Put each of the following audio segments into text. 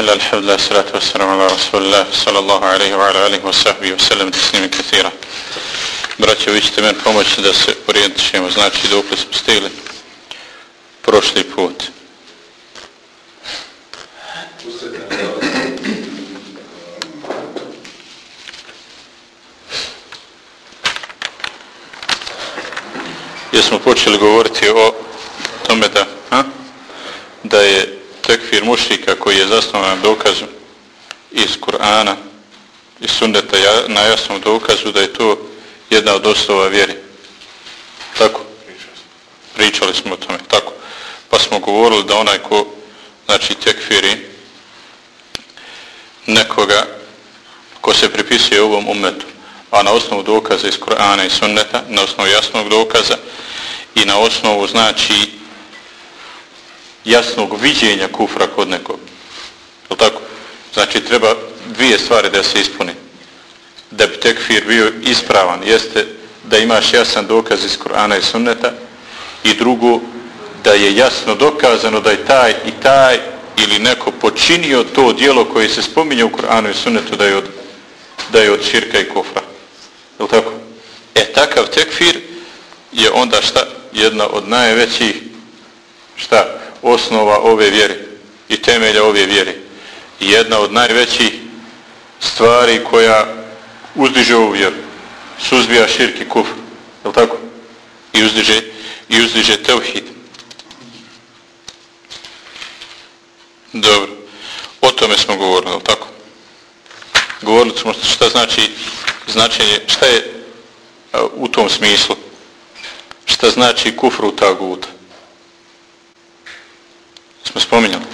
الله الحمد لله wassalamu والسلام على sallallahu الله صلى الله alihi وعلى sahbihi وصحبه وسلم tisnimi كثيرا Braćo, vi ćete meni pomoći da se orijentišemo, znači dok smo stigli prošli put. Jesmo počeli govoriti o tome da, ha? da je tekfir mušika koji je zasnovan na dokazu iz Kur'ana i sunneta na jasnom dokazu da je to jedna od osnova vjeri. Tako? Pričali smo o tome. Tako. Pa smo govorili da onaj ko znači tekfiri nekoga ko se pripisuje ovom umetu, a na osnovu dokaza iz Kur'ana i sunneta, na osnovu jasnog dokaza i na osnovu znači jasnog viđenja kufra kod nekog. Je tako? Znači, treba dvije stvari da se ispuni. Da bi tekfir bio ispravan, jeste da imaš jasan dokaz iz Korana i Sunneta i drugo, da je jasno dokazano da je taj i taj ili neko počinio to dijelo koje se spominje u Koranu i Sunnetu da je od, da je od širka i kufra. Je tako? E, takav tekfir je onda šta? Jedna od najvećih šta? Osnova ove vjere i temelja ove vjere. I jedna od najvećih stvari koja uzdiže ovu vjeru. Suzbija širki kufr. Je li tako? I uzdiže, i uzdiže tevhid. Dobro. O tome smo govorili, je tako? Govorili smo šta znači značenje, šta je u tom smislu? Šta znači kufru taguta? Spominjali.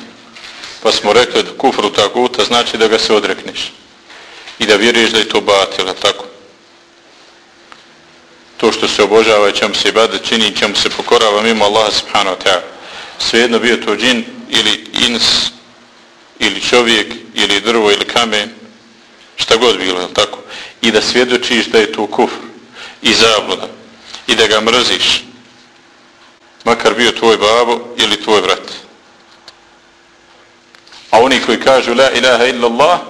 Pa smo rekli da kufru taguta znači da ga se odrekneš. I da vjeruješ da je to batila, tako. To što se obožava i čemu se ibadet čini i čemu se pokorava mimo Allaha subhanahu wa ta'ala. Svejedno bio to džin ili ins ili čovjek ili drvo ili kamen šta god bilo, je tako? I da svjedočiš da je to kufr i zabluda i da ga mrziš makar bio tvoj babo ili tvoj vrat. A oni koji kažu la ilaha illallah,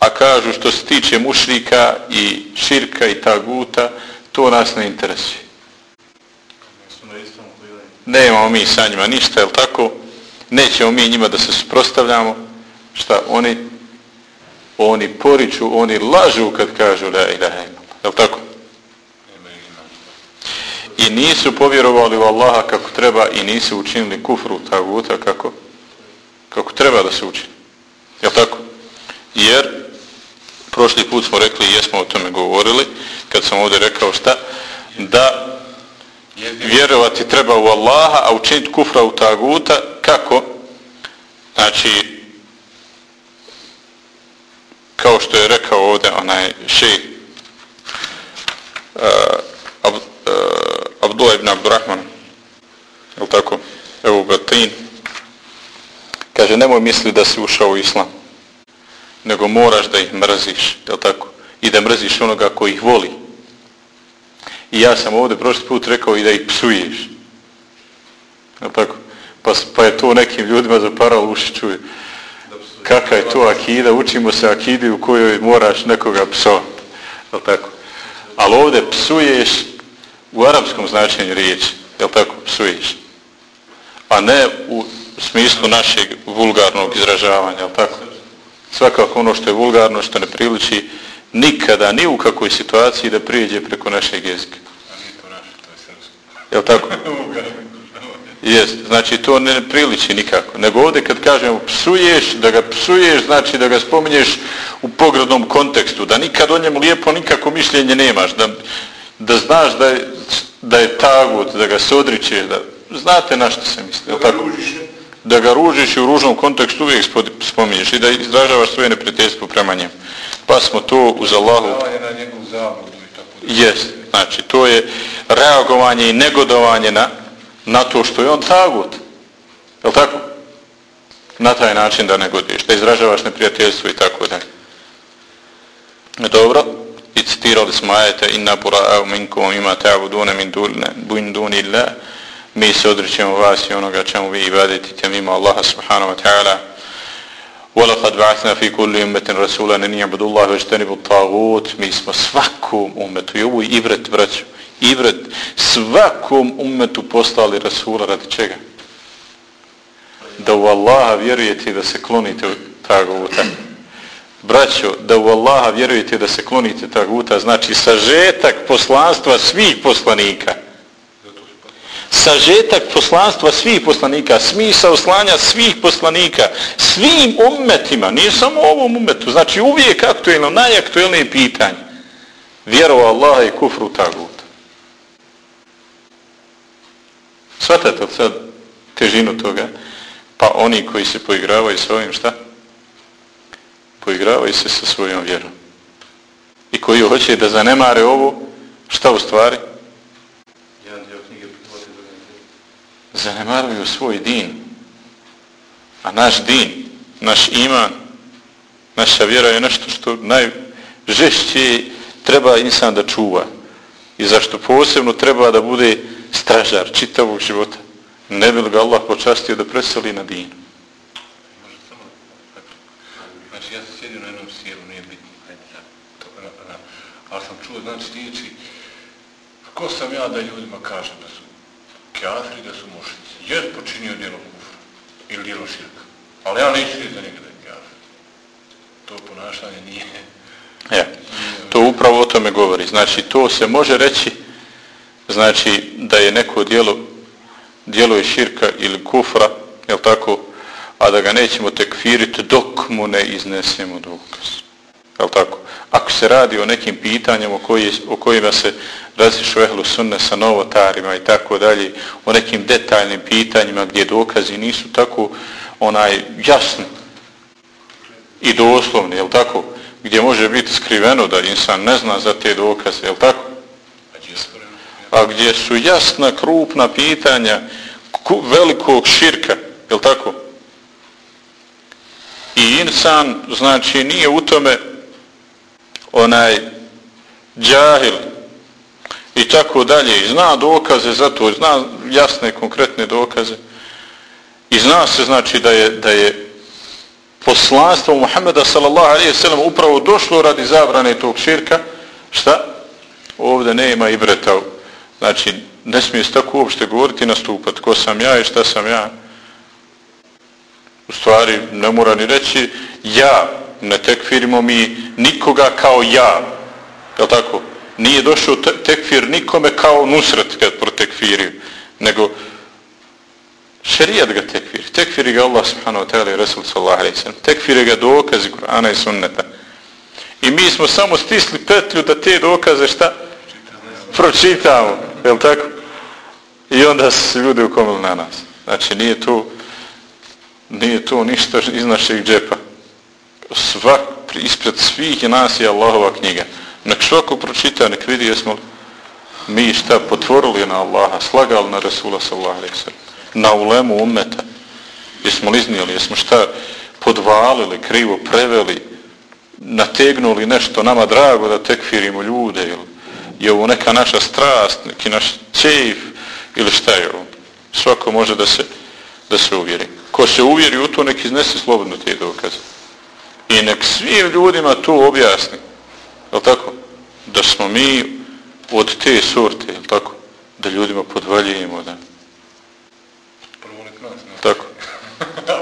a kažu što se tiče mušrika i širka i taguta, to nas ne interesuje. Nemamo mi sa njima ništa, je tako? Nećemo mi njima da se suprostavljamo. Šta? Oni oni poriču, oni lažu kad kažu la ilaha illallah. Je tako? I nisu povjerovali u Allaha kako treba i nisu učinili kufru taguta kako kako treba da se uči. Je tako? Jer prošli put smo rekli i jesmo o tome govorili, kad sam ovdje rekao šta, da vjerovati treba u Allaha, a učiniti kufra u taguta, kako? Znači, kao što je rekao ovdje onaj šej uh, eh, Ab, uh, Abdullah ibn Abdurrahman, je tako? Evo Batin, Kaže, nemoj misli da si ušao u islam, nego moraš da ih mrziš, je tako? I da mrziš onoga koji ih voli. I ja sam ovdje prošli put rekao i da ih psuješ. Je tako? Pa, pa je to nekim ljudima zaparalo uši čuje. Kakva je to akida? Učimo se akidi u kojoj moraš nekoga psovati. Je tako? Ali ovdje psuješ u arapskom značenju riječi. Je tako? Psuješ. A ne u smislu našeg vulgarnog izražavanja, ali tako? Svakako ono što je vulgarno, što ne priliči nikada, ni u kakvoj situaciji da prijeđe preko našeg jezika. Je li tako? Jest, znači to ne priliči nikako. Nego ovdje kad kažemo psuješ, da ga psuješ, znači da ga spominješ u pogrodnom kontekstu, da nikad o njemu lijepo nikako mišljenje nemaš, da, da znaš da je, da je tagut, da ga se odričeš, da znate na što se misli. Je li tako? Da ga ružiš i u ružnom kontekstu uvijek spominješ i da izražavaš svoje neprijateljstvo prema njemu. Pa smo to uz Allahu... Jes, znači to je reagovanje i negodovanje na, na to što je on tagut. Je li tako? Na taj način da negodiš, da izražavaš neprijateljstvo i tako da. Dobro, i citirali smo ajete inna bura'au minkum ima ta'buduna min duni Allah mi se odrećemo vas i onoga čemu vi ibadetite mimo Allaha subhanahu wa ta'ala wala وَقَدْ بَعَثْنَا فِي كُلِّ أُمَّةٍ رَسُولًا نِنِي عَبُدُ اللَّهِ وَجْتَنِبُ الطَّاغُوتِ Mi smo svakom umetu, i ovo je ibret, braću, ibret, svakom umetu poslali Rasula radi čega? Da u Allaha vjerujete da se klonite taguta. Braćo, da u Allaha vjerujete da se klonite taguta, znači sažetak poslanstva svih poslanika sažetak poslanstva svih poslanika, smisa oslanja svih poslanika, svim ummetima, nije samo ovom ummetu, znači uvijek aktuelno, najaktuelnije pitanje. Vjerova Allaha i kufru tagut. Svatate li sad težinu toga? Pa oni koji se poigravaju sa ovim, šta? Poigravaju se sa svojom vjerom. I koji hoće da zanemare ovo, šta u stvari? Zanemaruju svoj din. A naš din, naš iman, naša vjera je nešto što najžešće treba insan da čuva. I zašto posebno treba da bude stražar čitavog života. Ne bi ga Allah počastio da preseli na din. Znači ja sam sjedio na jednom sjelu, nije bitno. Ali sam čuo, znači, riječi, ko sam ja da ljudima kažem da su kafiri da su mušici. Jer počinio djelo kufra ili djelo širka. Ali ja neću reći za njega da je kafir. To ponašanje nije... Ja, to upravo o tome govori. Znači, to se može reći znači da je neko djelo djelo je širka ili kufra, je tako, a da ga nećemo tekfiriti dok mu ne iznesemo dokaz. Jel tako? Ako se radi o nekim pitanjima o, koji, o kojima se razlišu ehlu sunne sa novotarima i tako dalje, o nekim detaljnim pitanjima gdje dokazi nisu tako onaj jasni i doslovni, jel tako? Gdje može biti skriveno da insan ne zna za te dokaze, jel tako? A gdje su jasna, krupna pitanja velikog širka, jel tako? I insan, znači, nije u tome onaj džahil i tako dalje. I zna dokaze za to, zna jasne konkretne dokaze. I zna se znači da je da je poslanstvo Muhameda sallallahu alejhi ve sellem upravo došlo radi zabrane tog širka. Šta? Ovde nema i znači ne smije se tako uopšte govoriti nastupati ko sam ja i šta sam ja? U stvari ne mora ni reći ja ne tekfirimo mi nikoga kao ja. Je tako? Nije došao tekfir nikome kao nusret kad protekfirio. Nego šerijat ga tekfir. Tekfiri ga Allah subhanahu wa ta'ala i Resul sallallahu alaihi sallam. Tekfiri ga dokazi Kur'ana i sunneta. I mi smo samo stisli petlju da te dokaze šta? Pročitamo. Je tako? I onda se ljudi ukomili na nas. Znači nije to nije to ništa iz našeg džepa svak, ispred svih je nas je Allahova knjiga. Nek svako pročita, nek vidi jesmo li mi šta potvorili na Allaha, slagali na Resula sallahu alaihi sallam, na ulemu umeta, jesmo li iznijeli, jesmo šta podvalili, krivo preveli, nategnuli nešto nama drago da tekfirimo ljude, ili je ovo neka naša strast, neki naš cejf, ili šta je ovo. Svako može da se, da se uvjeri. Ko se uvjeri u to, nek iznese slobodno te dokaze. I nek svim ljudima to objasni. Je tako? Da smo mi od te sorte, je tako? Da ljudima podvaljujemo, da. Prvo nek nas nauči. Tako.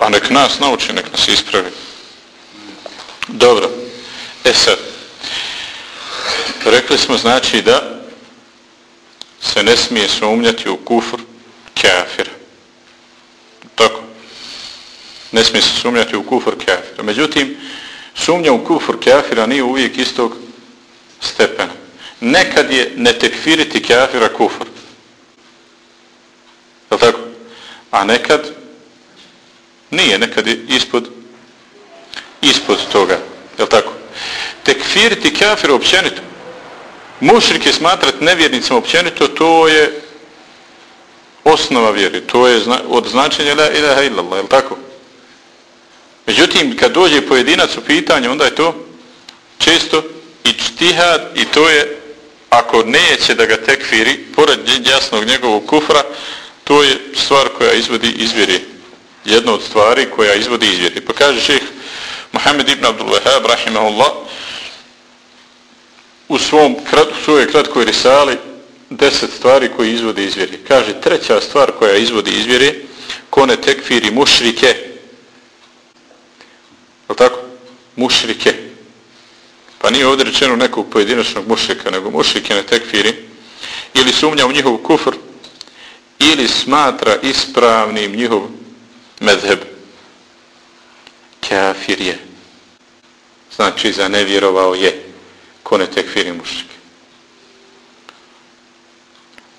A nek nas nauči, nek nas ispravi. Dobro. E sad. Rekli smo znači da se ne smije sumnjati u kufr kafira. Ne smije se sumnjati u kufr kafira. Međutim, sumnja u kufr kafira nije uvijek istog stepena. Nekad je ne tekfiriti kafira kufr. Je tako? A nekad nije, nekad je ispod ispod toga. Je tako? Tekfiriti kafira općenito. Mušrike smatrati nevjernicima općenito, to je osnova vjeri. To je od značenja la ilaha illallah. Je tako? Međutim, kad dođe pojedinac u pitanje, onda je to često i čtihad i to je, ako neće da ga tekfiri, pored jasnog njegovog kufra, to je stvar koja izvodi izvjeri. Jedna od stvari koja izvodi izvjeri. Pa kaže šeh Mohamed ibn Abdullahab, rahimahullah, u svom krat, u svojoj kratkoj risali deset stvari koje izvode izvjeri. Kaže, treća stvar koja izvodi izvjere, kone tekfiri mušrike. Je tako? Mušrike. Pa nije ovdje rečeno nekog pojedinačnog mušrika, nego mušrike ne tekfiri. Ili sumnja u njihov kufr, ili smatra ispravnim njihov medheb. Kafir je. Znači, za nevjerovao je. Kone tekfiri mušrike.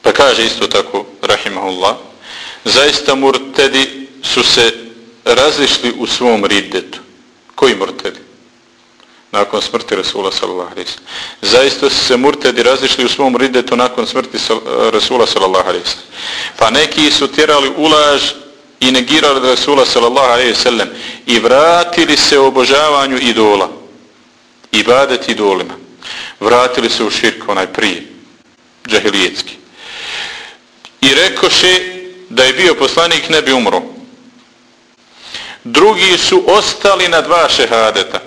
Pa kaže isto tako, rahimahullah, zaista murtedi su se razišli u svom riddetu. Koji murtedi? Nakon smrti Rasula sallallahu alaihi sallam. Zaista su se murtedi razišli u svom ridetu nakon smrti Rasula sallallahu alaihi sallam. Pa neki su tjerali ulaž i negirali Rasula sallallahu alaihi sallam i vratili se obožavanju idola. Ibadet idolima. Vratili se u širk onaj prije. Džahilijetski. I rekoše da je bio poslanik ne bi umro. Drugi su ostali na dva šehadeta.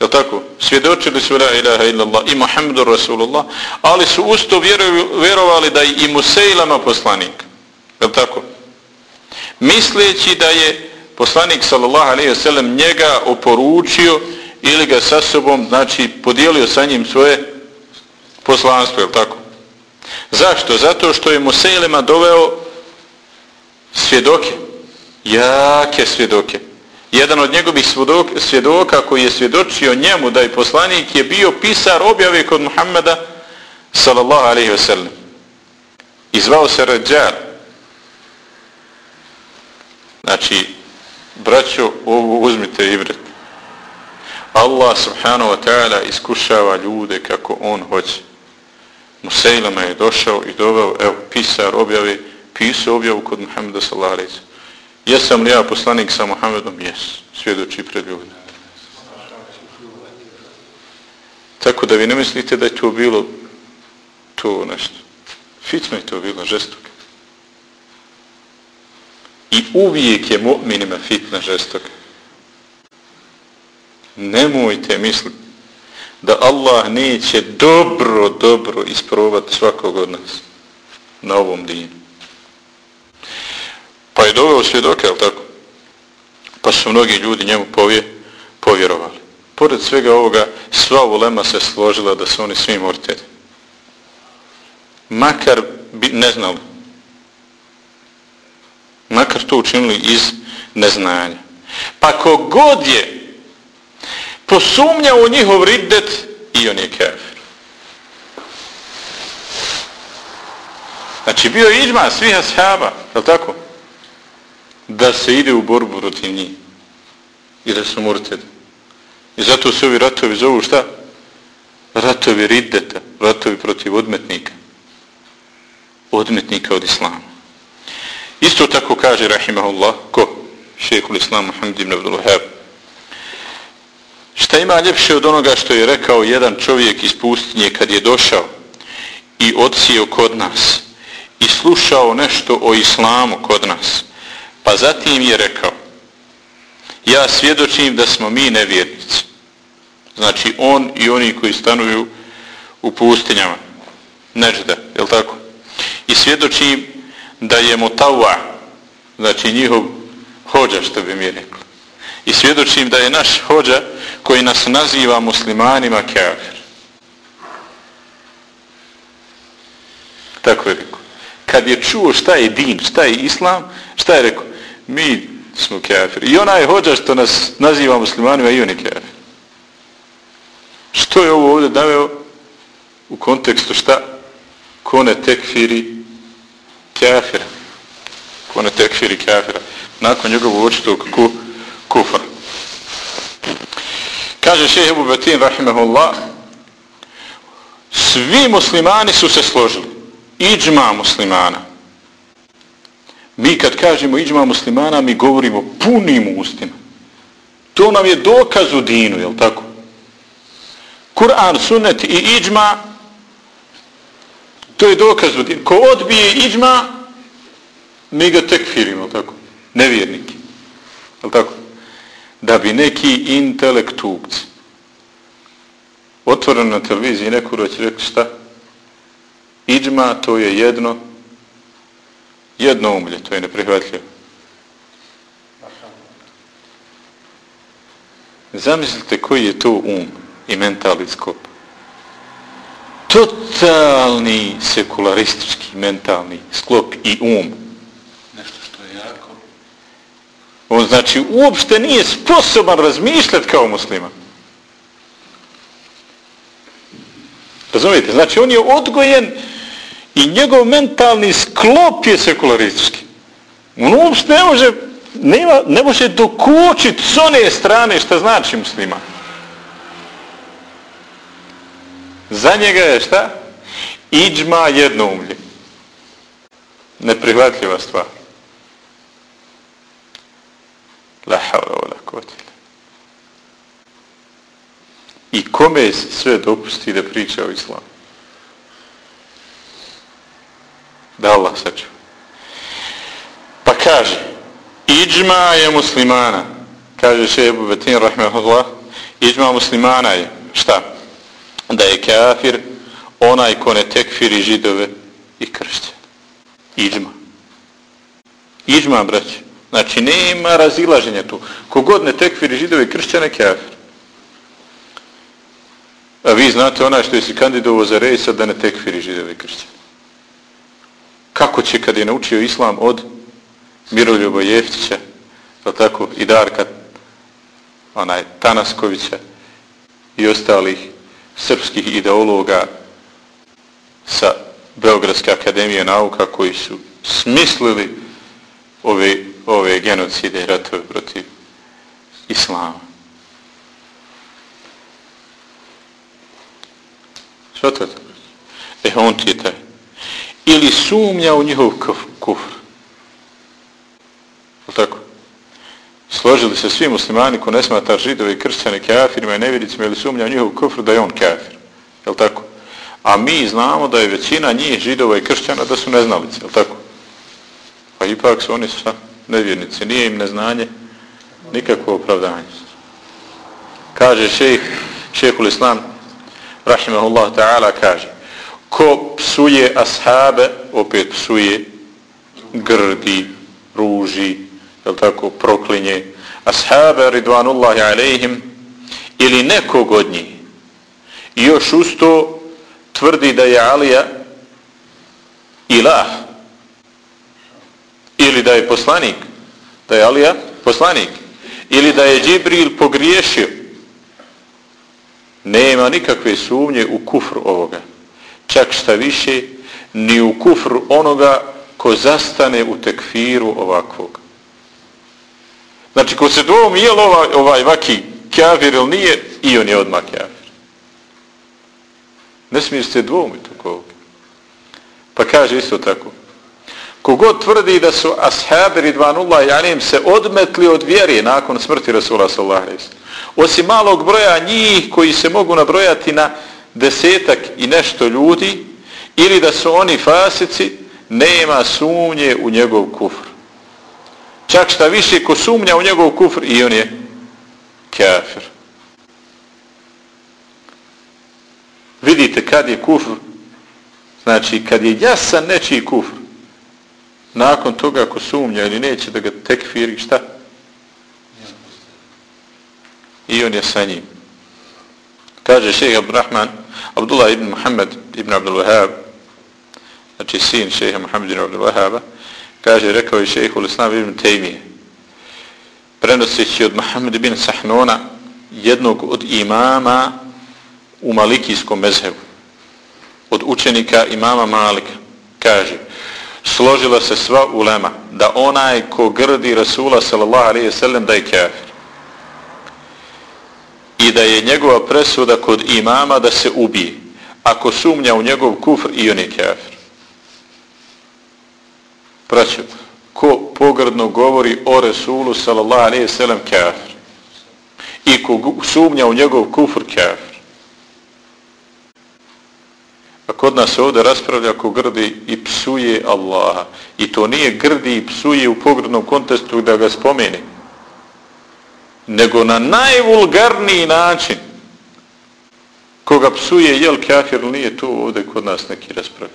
Je tako? Svjedočili su la ilaha illallah i Muhammedu Rasulullah, ali su usto vjerovali da je i Musejlama poslanik. Je tako? Misleći da je poslanik sallallahu alaihi wasallam njega oporučio ili ga sa sobom, znači, podijelio sa njim svoje poslanstvo, je tako? Zašto? Zato što je Musejlema doveo svjedoke, jake svjedoke. Jedan od njegovih svjedoka koji je svjedočio njemu da je poslanik je bio pisar objave kod Muhammeda sallallahu alaihi ve sellem. I zvao se Ređar. Znači, braćo, ovo uzmite i. Allah subhanahu wa ta'ala iskušava ljude kako on hoće. Musejlama je došao i doveo, evo, pisar objave, pisao objavu kod Muhammeda sallallahu alaihi sellem. Jesam li ja poslanik sa Muhammedom? Jes, svjedoči pred ljudima. Tako da vi ne mislite da je to bilo to nešto. Fitno je to bilo, žestoka. I uvijek je mu'minima fitna žestoka. Nemojte misliti da Allah neće dobro, dobro isprobati svakog od nas na ovom dinu. Je doveo svjedoke, ali tako? Pa su mnogi ljudi njemu povje, povjerovali. Pored svega ovoga, sva ulema se složila da su oni svi mortedi. Makar bi ne znali. Makar to učinili iz neznanja. Pa kogod je posumnjao u njihov riddet i on je kafir. Znači bio je iđma svih ashaba, je tako? Da se ide u borbu protiv njih. I da su murtedi. I zato se ovi ratovi zovu šta? Ratovi riddeta, ratovi protiv odmetnika. Odmetnika od islama. Isto tako kaže Rahimahullah, ko? Šehhul Islam Muhammed ibn Abdul Wahab, Šta ima ljepše od onoga što je rekao jedan čovjek iz pustinje kad je došao i odsio kod nas i slušao nešto o islamu kod nas. Pa zatim je rekao, ja svjedočim da smo mi nevjernici. Znači on i oni koji stanuju u pustinjama. Nežda, je li tako? I svjedočim da je Mutawa, znači njihov hođa, što bi mi rekli. I svjedočim da je naš hođa koji nas naziva muslimanima kafir. Tako je rekao. Kad je čuo šta je din, šta je islam, šta je rekao? Mi smo kafir. I ona je hođa što nas naziva muslimanima i on je kafir. Što je ovo ovdje naveo u kontekstu šta? Kone tekfiri kafira. Kone tekfiri kafira. Nakon njegovog očitog kufra. Kaže šehe Ebu Betin, rahimahullah, svi muslimani su se složili. Iđma muslimana. Mi kad kažemo iđma muslimana, mi govorimo punim ustima. To nam je dokaz u dinu, jel tako? Kur'an, sunnet i iđma, to je dokaz u dinu. Ko odbije iđma, mi ga tekfirimo, jel tako? Nevjerniki. Jel tako? da bi neki intelektuci otvoreno na televiziji neku roć rekli šta? Iđma to je jedno jedno umlje, to je neprihvatljivo. Zamislite koji je to um i mentalni skop. Totalni sekularistički mentalni sklop i um. Nešto što je jako... On znači uopšte nije sposoban razmišljati kao musliman. Razumijete? Znači on je odgojen i njegov mentalni sklop je sekularistički. On uopšte ne može nema, ne može dokučiti s one strane što znači muslima. Za njega je šta? Iđma jednoumlje. Neprihvatljiva stvar. La havla wala kuvvata kotila. I kome se sve dopusti da priča o islamu? Da Allah sačuva. Pa kaže, iđma je muslimana, kaže še Ebu Betin, rahmehullah, iđma muslimana je, šta? Da je kafir onaj ko ne tekfiri židove i kršće. Iđma. Iđma, braći. Znači, nema razilaženja tu. Kogod ne tekfiri židove i kršćane, kafir. A vi znate onaj što je si kandidovo za rejsa da ne tekfiri židove i kršćane. Kako će kad je naučio islam od Miroljubo Jeftića, tako, i Darka onaj, Tanaskovića i ostalih srpskih ideologa sa Beogradske akademije nauka koji su smislili ove, ove genocide i ratove protiv islama. Što to je? E, on ti je taj. Ili sumnja u njihov kufr tako? Složili se svi muslimani ko ne smata židovi i kršćane kafirima i nevjericima ili sumnja u njihov kufr da je on kafir. Je tako? A mi znamo da je većina njih židova i kršćana da su neznalice. Je tako? Pa ipak su oni sa nevjernici. Nije im neznanje nikakvo opravdanje. Kaže šejh, šejhul islam, rahimahullah ta'ala, kaže ko psuje ashabe, opet psuje, grdi, ruži, jel tako, proklinje, ashabe ridvanullahi alejhim ili nekog od njih, i još usto tvrdi da je Alija ilah, ili da je poslanik, da je Alija poslanik, ili da je Džibril pogriješio, nema nikakve sumnje u kufru ovoga. Čak šta više, ni u kufru onoga ko zastane u tekfiru ovakvog. Znači, ko se dvom je li ovaj, ovaj vaki kjavir ili nije, i on je odmah kjavir. Ne smiješ se dvomiti oko ovoga. Pa kaže isto tako. Kogod tvrdi da su ashabi ridvanullah janim se odmetli od vjere nakon smrti Rasula sallahu Osim malog broja njih koji se mogu nabrojati na desetak i nešto ljudi ili da su oni fasici, nema sumnje u njegov kufr. Čak šta više ko sumnja u njegov kufr i on je kafir. Vidite kad je kufr, znači kad je jasan nečiji kufr, nakon toga ako sumnja ili neće da ga tekfiri, šta? I on je sa njim. Kaže šeha Abdurrahman, Abdullah ibn Muhammad ibn Abdul Wahab, znači sin šeha Muhammad ibn Abdul Wahaba, kaže, rekao je šehu l-Islam ibn Tejmije, prenoseći od Muhammed ibn Sahnona, jednog od imama u Malikijskom mezhebu, od učenika imama Malika, kaže, složila se sva ulema da onaj ko grdi Rasula sallallahu alaihi sallam da je kafir da je njegova presuda kod imama da se ubije ako sumnja u njegov kufr i on je kafir Praću, ko pogrdno govori o Resulu sallallahu alaihi sallam kafir i ko sumnja u njegov kufr kafir. A kod nas se ovdje raspravlja ko grdi i psuje Allaha. I to nije grdi i psuje u pogrdnom kontestu da ga spomeni nego na najvulgarniji način koga psuje jel kafir nije to ovdje kod nas neki raspravi.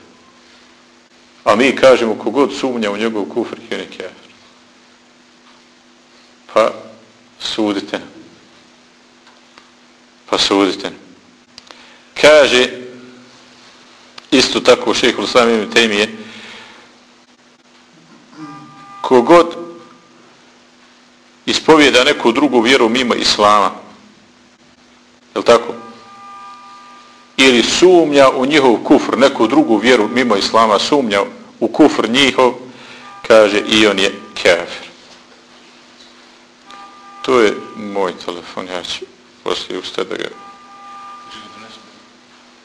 A mi kažemo kogod sumnja u njegov kufr je ne kafir. Pa sudite. Pa sudite. Kaže isto tako šehhul samim temije kogod ispovijeda neku drugu vjeru mimo islama. Je tako? Ili sumnja u njihov kufr neku drugu vjeru mimo islama sumnja u kufr njihov kaže i on je kafir. To je moj telefon ja ću poslije ustati da ga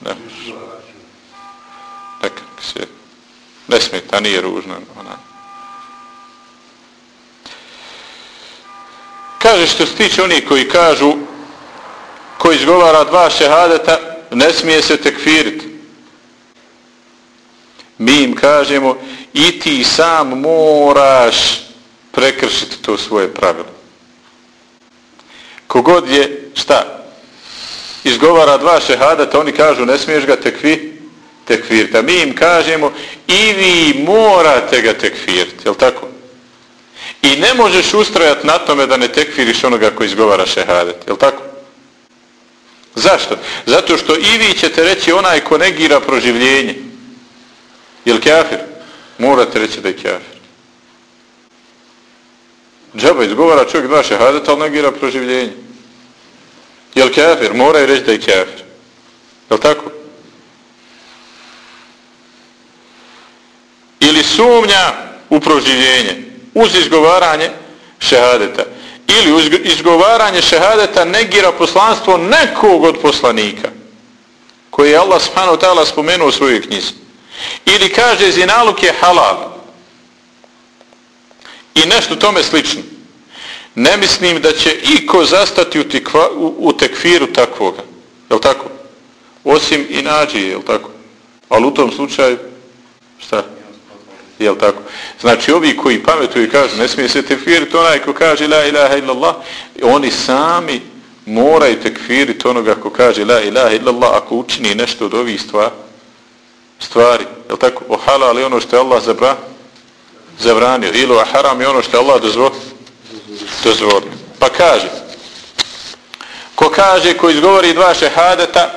ne nekak se ne smeta, nije ružno ona kaže što se tiče oni koji kažu koji izgovara dva šehadeta ne smije se tekfiriti mi im kažemo i ti sam moraš prekršiti to svoje pravilo. Kogod je šta izgovara dva šehadeta oni kažu ne smiješ ga tekvi tekfiriti a mi im kažemo i vi morate ga tekvirti, je tako? I ne možeš ustrajati na tome da ne tekfiriš onoga koji izgovara šehadet. Je tako? Zašto? Zato što i vi ćete reći onaj ko negira proživljenje. Je li kafir? Morate reći da je kafir. Džaba izgovara čovjek dva šehadeta, ali negira proživljenje. Je li kafir? Moraju reći da je kafir. Je li tako? Ili sumnja u proživljenje uz izgovaranje šehadeta. Ili uz izgovaranje šehadeta negira poslanstvo nekog od poslanika koji je Allah subhanahu ta'ala spomenuo u svojoj knjizi. Ili kaže zinaluk je halal. I nešto tome slično. Ne mislim da će iko zastati u, tikva, u, u tekfiru takvoga. Je tako? Osim i nađi, je tako? Ali u tom slučaju, šta? Jel tako? Znači ovi koji pametuju i kažu ne smije se tekfiriti onaj ko kaže la ilaha illallah, oni sami moraju tekfiriti onoga ko kaže la ilaha illallah ako učini nešto od ovih stvari. stvari. Jel tako? O halal je ono što je Allah zabra, zabranio. Ili o haram je ono što je Allah dozvolio. dozvolio. Pa kaže ko kaže, ko izgovori dva šehadeta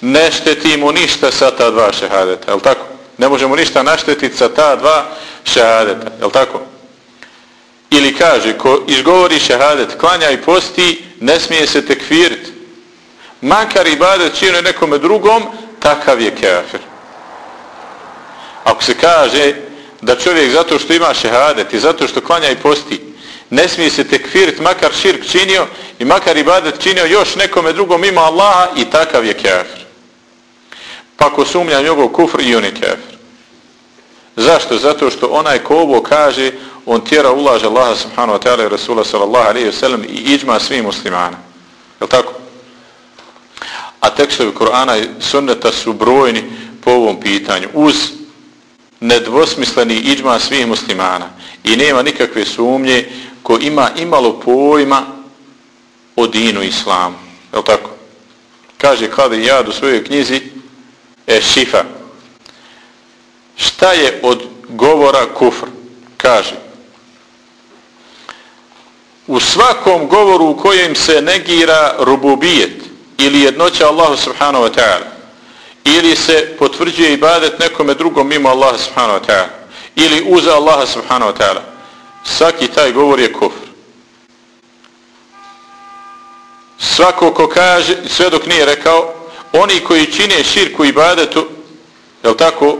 ne šteti mu ništa sa ta dva šehadeta. Jel tako? Ne možemo ništa naštetiti sa ta dva šehadeta, je tako? Ili kaže, ko izgovori šehadet, klanja i posti, ne smije se tekfiriti. Makar ibadet čine nekome drugom, takav je kafir. Ako se kaže da čovjek zato što ima šehadet i zato što klanja i posti, ne smije se tekfiriti, makar širk činio i makar ibadet činio još nekome drugom ima Allaha i takav je kafir ako sumnja njegov kufr i on je kafir. Zašto? Zato što onaj ko ovo kaže, on tjera ulaže Allaha subhanahu wa ta'ala i Rasula sallallahu alaihi wa sallam i iđma svih muslimana. Je tako? A tekstovi Kur'ana i sunneta su brojni po ovom pitanju. Uz nedvosmisleni iđma svih muslimana. I nema nikakve sumnje ko ima imalo pojma o dinu islamu. Je tako? Kaže Kadi Jad u svojoj knjizi E, šifa. Šta je od govora kufr? Kaže. U svakom govoru u kojem se negira rububijet ili jednoća Allahu subhanahu wa ta'ala ili se potvrđuje ibadet nekome drugom mimo Allaha subhanahu wa ta'ala ili uza Allaha subhanahu wa ta'ala svaki taj govor je kufr. Svako ko kaže, sve dok nije rekao, oni koji čine širku ibadetu, je tako,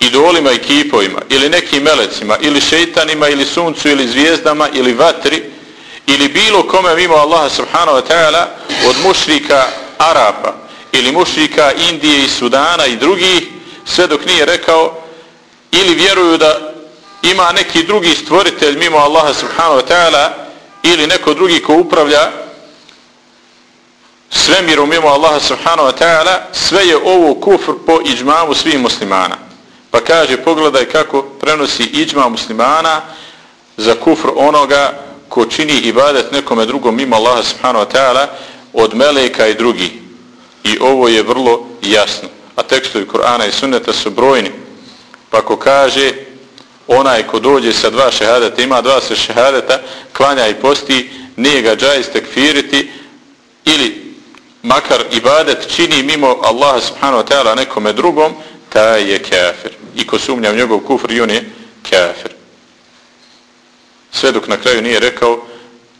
idolima i kipovima, ili nekim melecima, ili šeitanima, ili suncu, ili zvijezdama, ili vatri, ili bilo kome mimo Allaha subhanahu wa ta'ala, od mušrika Arapa, ili mušrika Indije i Sudana i drugih, sve dok nije rekao, ili vjeruju da ima neki drugi stvoritelj mimo Allaha subhanahu wa ta'ala, ili neko drugi ko upravlja svemiru mimo Allaha subhanahu wa ta'ala, sve je ovo kufr po iđmamu svih muslimana. Pa kaže, pogledaj kako prenosi iđma muslimana za kufr onoga ko čini ibadet nekome drugom mimo Allaha subhanahu wa ta'ala od meleka i drugi. I ovo je vrlo jasno. A tekstovi Kur'ana i sunneta su brojni. Pa ko kaže onaj ko dođe sa dva šehadeta, ima dva se šehadeta, klanja i posti, nije ga džajz tekfiriti makar ibadet čini mimo Allaha subhanahu wa ta'ala nekome drugom, taj je kafir. I ko sumnja u njegov kufr, i on je kafir. Sve dok na kraju nije rekao,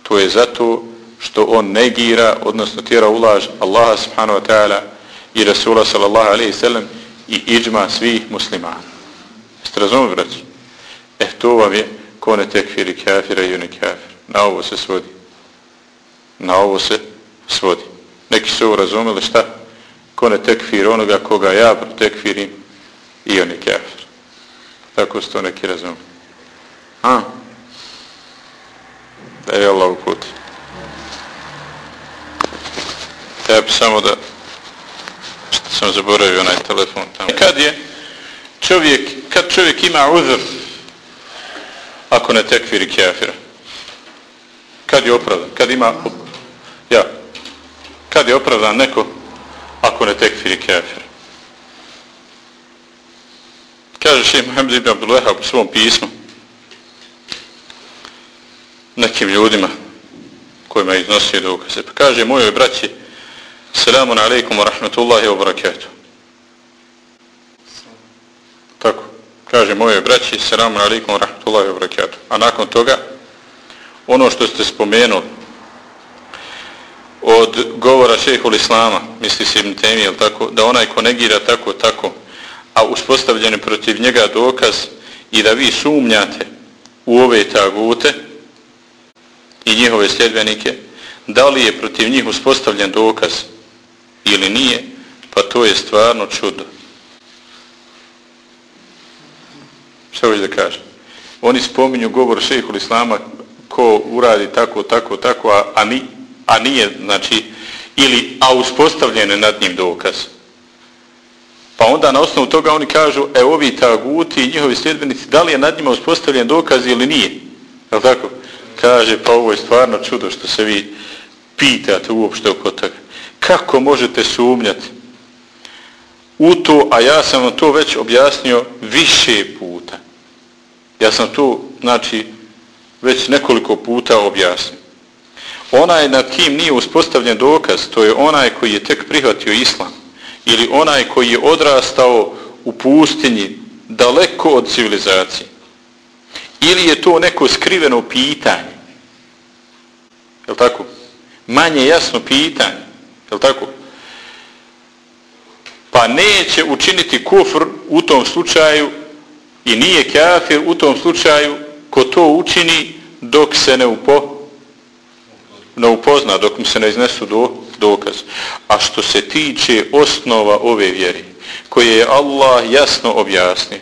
to je zato što on negira, odnosno tjera ulaž Allaha subhanahu wa ta'ala i Rasula sallallahu alaihi sallam i iđma svih muslimana. Jeste razumili, braći? E, to vam je ko ne tekfiri kafira i oni kafir. Na ovo se svodi. Na ovo se svodi. Neki su ovo razumeli šta? Ko ne tekfir onoga koga ja tekfirim i oni kafir. Tako su to neki razumeli. A? Da je Allah uputi. Ja bi samo da sam zaboravio onaj telefon tamo. Kad je čovjek, kad čovjek ima uzor ako ne tekfiri kafira? Kad je opravdan? Kad ima ja, kad je opravdan neko ako ne tekfiri kafir. Kaže še Muhammed ibn Abdullah u svom pismu nekim ljudima kojima je iznosio dokaze. Pa kaže mojoj braći Selamun alaikum wa rahmatullahi wa barakatuh. Tako. Kaže mojoj braći Selamun alaikum wa rahmatullahi wa barakatuh. A nakon toga ono što ste spomenuli od govora šehhul Islama, misli se Ibn Temi, tako, da onaj ko negira tako, tako, a uspostavljen je protiv njega dokaz i da vi sumnjate u ove tagute i njihove sljedbenike, da li je protiv njih uspostavljen dokaz ili nije, pa to je stvarno čudo. Šta hoće da kažem? Oni spominju govor šehhul Islama ko uradi tako, tako, tako, a, a, ni, a nije, znači, ili, a uspostavljene nad njim dokaz. Pa onda na osnovu toga oni kažu, e ovi taguti i njihovi sljedbenici, da li je nad njima uspostavljen dokaz ili nije? Je tako? Kaže, pa ovo je stvarno čudo što se vi pitate uopšte oko toga. Kako možete sumnjati u to, a ja sam vam to već objasnio više puta. Ja sam to, znači, već nekoliko puta objasnio. Onaj nad kim nije uspostavljen dokaz, to je onaj koji je tek prihvatio islam. Ili onaj koji je odrastao u pustinji daleko od civilizacije. Ili je to neko skriveno pitanje. Je tako? Manje jasno pitanje. Je tako? Pa neće učiniti kufr u tom slučaju i nije kafir u tom slučaju ko to učini dok se ne, upo, ne upozna, dok mu se ne iznesu do, dokaz. A što se tiče osnova ove vjeri, koje je Allah jasno objasnio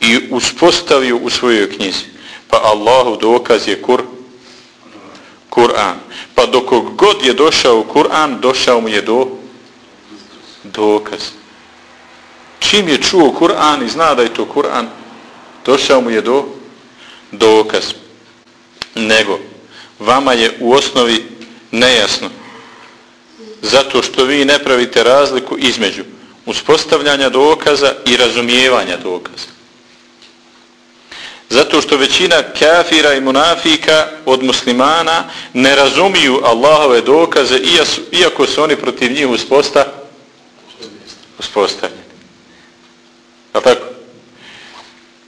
i uspostavio u svojoj knjizi, pa Allahu dokaz je kur, Kur'an. Pa dok god je došao Kur'an, došao mu je do dokaz. Čim je čuo Kur'an i zna da je to Kur'an, došao mu je do dokaz. Nego, vama je u osnovi nejasno. Zato što vi ne pravite razliku između uspostavljanja dokaza i razumijevanja dokaza. Zato što većina kafira i munafika od muslimana ne razumiju Allahove dokaze iako su oni protiv njih usposta, uspostavljeni. A tako?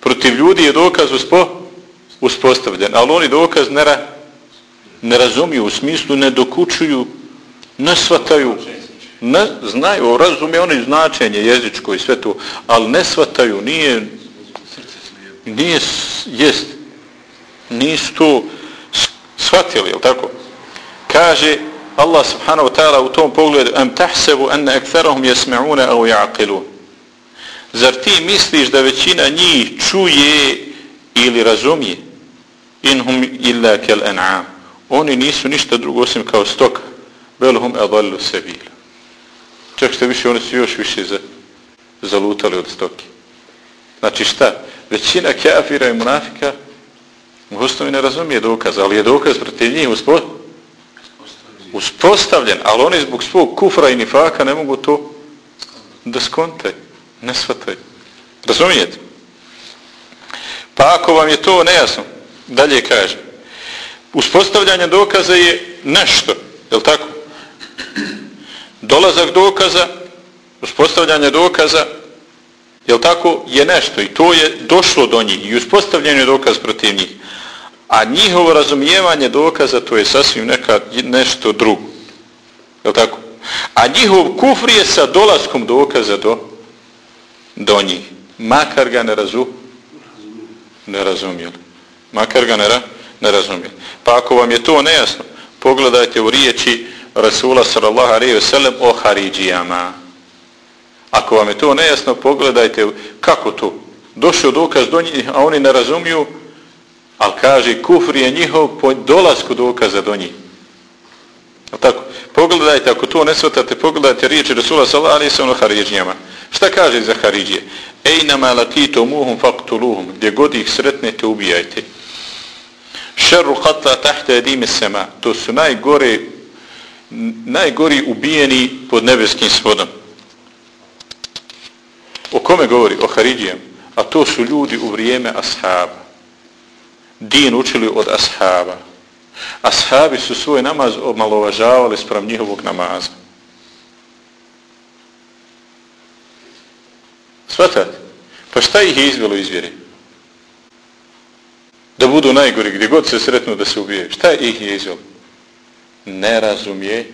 Protiv ljudi je dokaz uspo, uspostavljen, ali oni dokaz ne, ra, ne razumiju, u smislu ne dokučuju, ne svataju, ne znaju, razume oni značenje jezičko i sve to, ali ne svataju, nije nije jest nisu to shvatili, je tako? Kaže Allah subhanahu wa ta'ala u tom pogledu am tahsebu anna aktharahum yasma'una aw ya'qilun Zar ti misliš da većina njih čuje ili razumije? Inhum illa kal an'am. Oni nisu ništa drugo osim kao stoka. Belhum adallu sabila. Čak što više, oni su još više za, zalutali od stoke. Znači šta? većina kafira i munafika U osnovi ne razumije dokaz, ali je dokaz protiv njih uspo... uspostavljen. Ali oni zbog svog kufra i nifaka ne mogu to da skonte, ne shvataju. Razumijete? Pa ako vam je to nejasno, dalje kaže, uspostavljanje dokaza je nešto, je li tako? Dolazak dokaza, uspostavljanje dokaza, je li tako, je nešto i to je došlo do njih i uspostavljanje dokaz protiv njih. A njihovo razumijevanje dokaza to je sasvim neka, nešto drugo. Je li tako? A njihov kufr je sa dolaskom dokaza do, do njih. Makar ga ne razu, ne razumijeli. Makar ga ne, ne razumije. Pa ako vam je to nejasno, pogledajte u riječi Rasula sallallahu alaihi wasallam o Haridžijama. Ako vam je to nejasno, pogledajte kako to. Došao dokaz do njih, a oni ne razumiju, ali kaže kufr je njihov po dolasku dokaza do njih. Tako, pogledajte, ako to ne svatate, pogledajte riječi Rasula sallallahu alaihi wasallam o Haridžijama. Šta kaže za Haridžije? Ejnama lakito muhum faktuluhum, gdje god ih sretnete, ubijajte. Šerru katla tahta edime sema, to su najgore, najgori ubijeni pod nebeskim svodom. O kome govori? O Haridžijem. A to su ljudi u vrijeme ashaba. Din učili od ashaba. Ashabi su svoj namaz omalovažavali sprem njihovog namaza. Svatate? Pa šta ih je izvjelo iz vjere? Da budu najgori, gdje god se sretnu da se ubije. Šta ih je izvjelo? Nerazumije.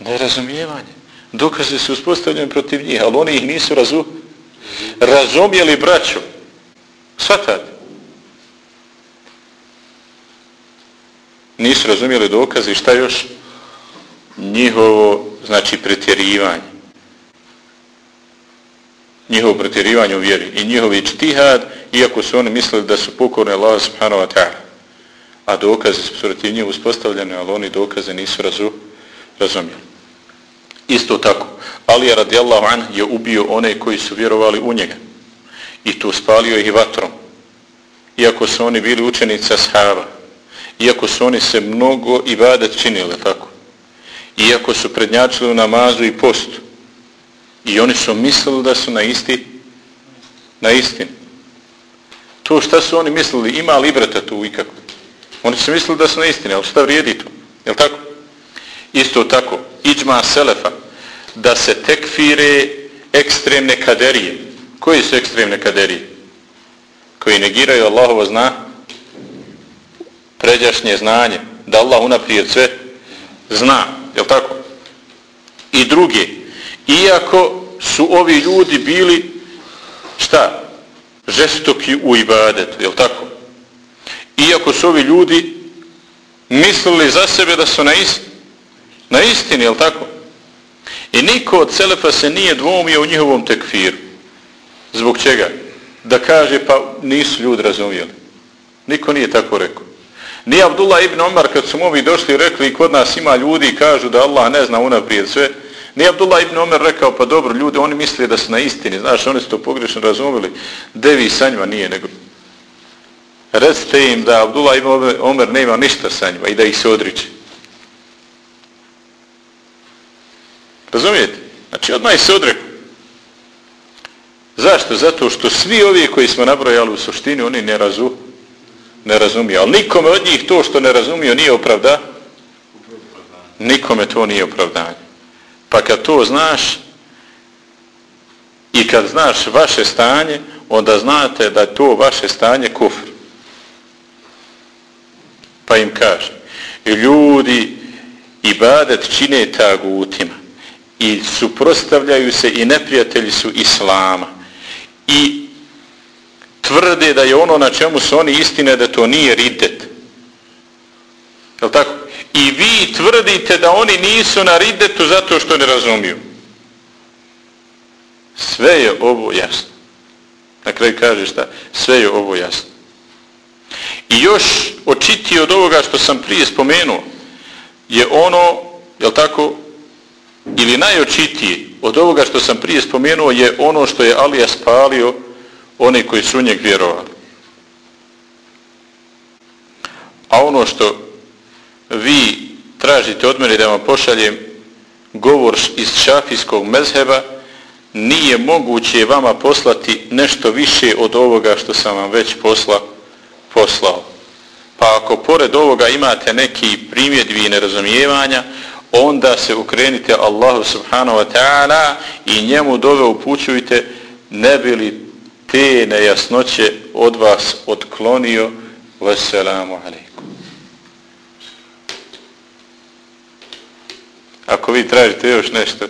Nerazumijevanje. Dokaze su uspostavljene protiv njih, ali oni ih nisu razu, razumijeli braću. Svatate? Nisu razumijeli dokaze i šta još? Njihovo, znači, pretjerivanje njihovo pretjerivanje u vjeri i njihovi čtihad, iako su oni mislili da su pokorni Allah subhanahu wa ta'ala. A dokaze su protiv njih uspostavljene, ali oni dokaze nisu razu, razumijeli. Isto tako, Ali radijallahu an je ubio one koji su vjerovali u njega. I to spalio ih vatrom. Iako su oni bili učenici ashaba. Iako su oni se mnogo ibadat činili, tako. Iako su prednjačili u namazu i postu I oni su mislili da su na isti na istini. To šta su oni mislili, ima li ibrata tu ikako? Oni su mislili da su na istini, ali šta vrijedi to? Jel tako? Isto tako, iđma selefa, da se tekfire ekstremne kaderije. Koji su ekstremne kaderije? Koji negiraju Allahovo zna, pređašnje znanje, da Allah unaprijed sve zna. jel tako? I drugi, iako su ovi ljudi bili šta? žestoki u ibadetu, je tako? Iako su ovi ljudi mislili za sebe da su na istini, na istini, je tako? I niko od Selefa se nije dvomio u njihovom tekfiru. Zbog čega? Da kaže, pa nisu ljudi razumijeli. Niko nije tako rekao. Nije Abdullah ibn Omar, kad su mu ovi došli i rekli, kod nas ima ljudi i kažu da Allah ne zna unaprijed sve, Nije Abdullah ibn Omer rekao, pa dobro, ljudi, oni misle da su na istini, znaš, oni su to pogrešno razumili, devi sa njima nije, nego recite im da Abdullah ibn Omer ne ima ništa sa njima i da ih se odriče. Razumijete? Znači, odmah se odreku. Zašto? Zato što svi ovi koji smo nabrojali u suštini, oni ne, razu, ne razumiju. Ali nikome od njih to što ne razumiju nije opravda. Nikome to nije opravdanje. Pa kad to znaš i kad znaš vaše stanje, onda znate da to vaše stanje kufr. Pa im kaže, ljudi ibadet čine tagutima i suprostavljaju se i neprijatelji su islama i tvrde da je ono na čemu su oni istine da to nije ridet. Je tako? I vi tvrdite da oni nisu na ridetu zato što ne razumiju. Sve je ovo jasno. Na kraju kaže šta? Sve je ovo jasno. I još očiti od ovoga što sam prije spomenuo je ono, je tako, ili najočitije od ovoga što sam prije spomenuo je ono što je Alija spalio one koji su njeg vjerovali. a ono što vi tražite od mene da vam pošaljem govor iz šafijskog mezheba, nije moguće vama poslati nešto više od ovoga što sam vam već posla, poslao. Pa ako pored ovoga imate neki primjedvi i nerazumijevanja, onda se ukrenite Allahu subhanahu wa ta'ala i njemu dove upućujte ne bili te nejasnoće od vas otklonio. Wassalamu alaikum. Ako vi tražite još nešto,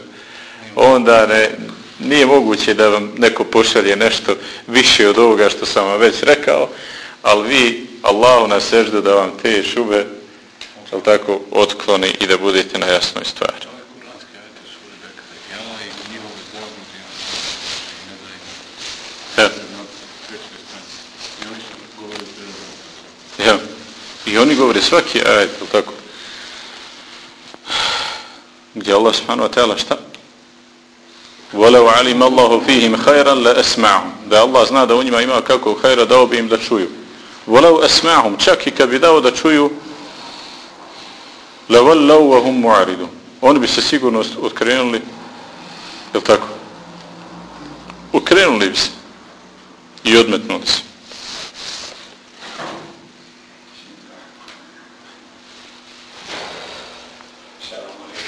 onda ne, nije moguće da vam neko pošalje nešto više od ovoga što sam vam već rekao, ali vi Allahu na seždu da vam te šube jel tako, otkloni i da budete na jasnoj stvari. Ja. Ja. I oni govore svaki ajet, jel tako? Gdje Allah subhanahu wa ta'ala šta? وَلَوْ عَلِمَ اللَّهُ فِيهِمْ خَيْرًا لَأَسْمَعُمْ Da Allah zna da u njima ima kako hajra, dao bi im da čuju. وَلَوْ أَسْمَعُمْ Čak i kad bi dao da čuju, لَوَلَّوْ وَهُمْ مُعَرِدُمْ Oni bi se sigurno odkrenuli, je tako? Ukrenuli bi se i odmetnuli se.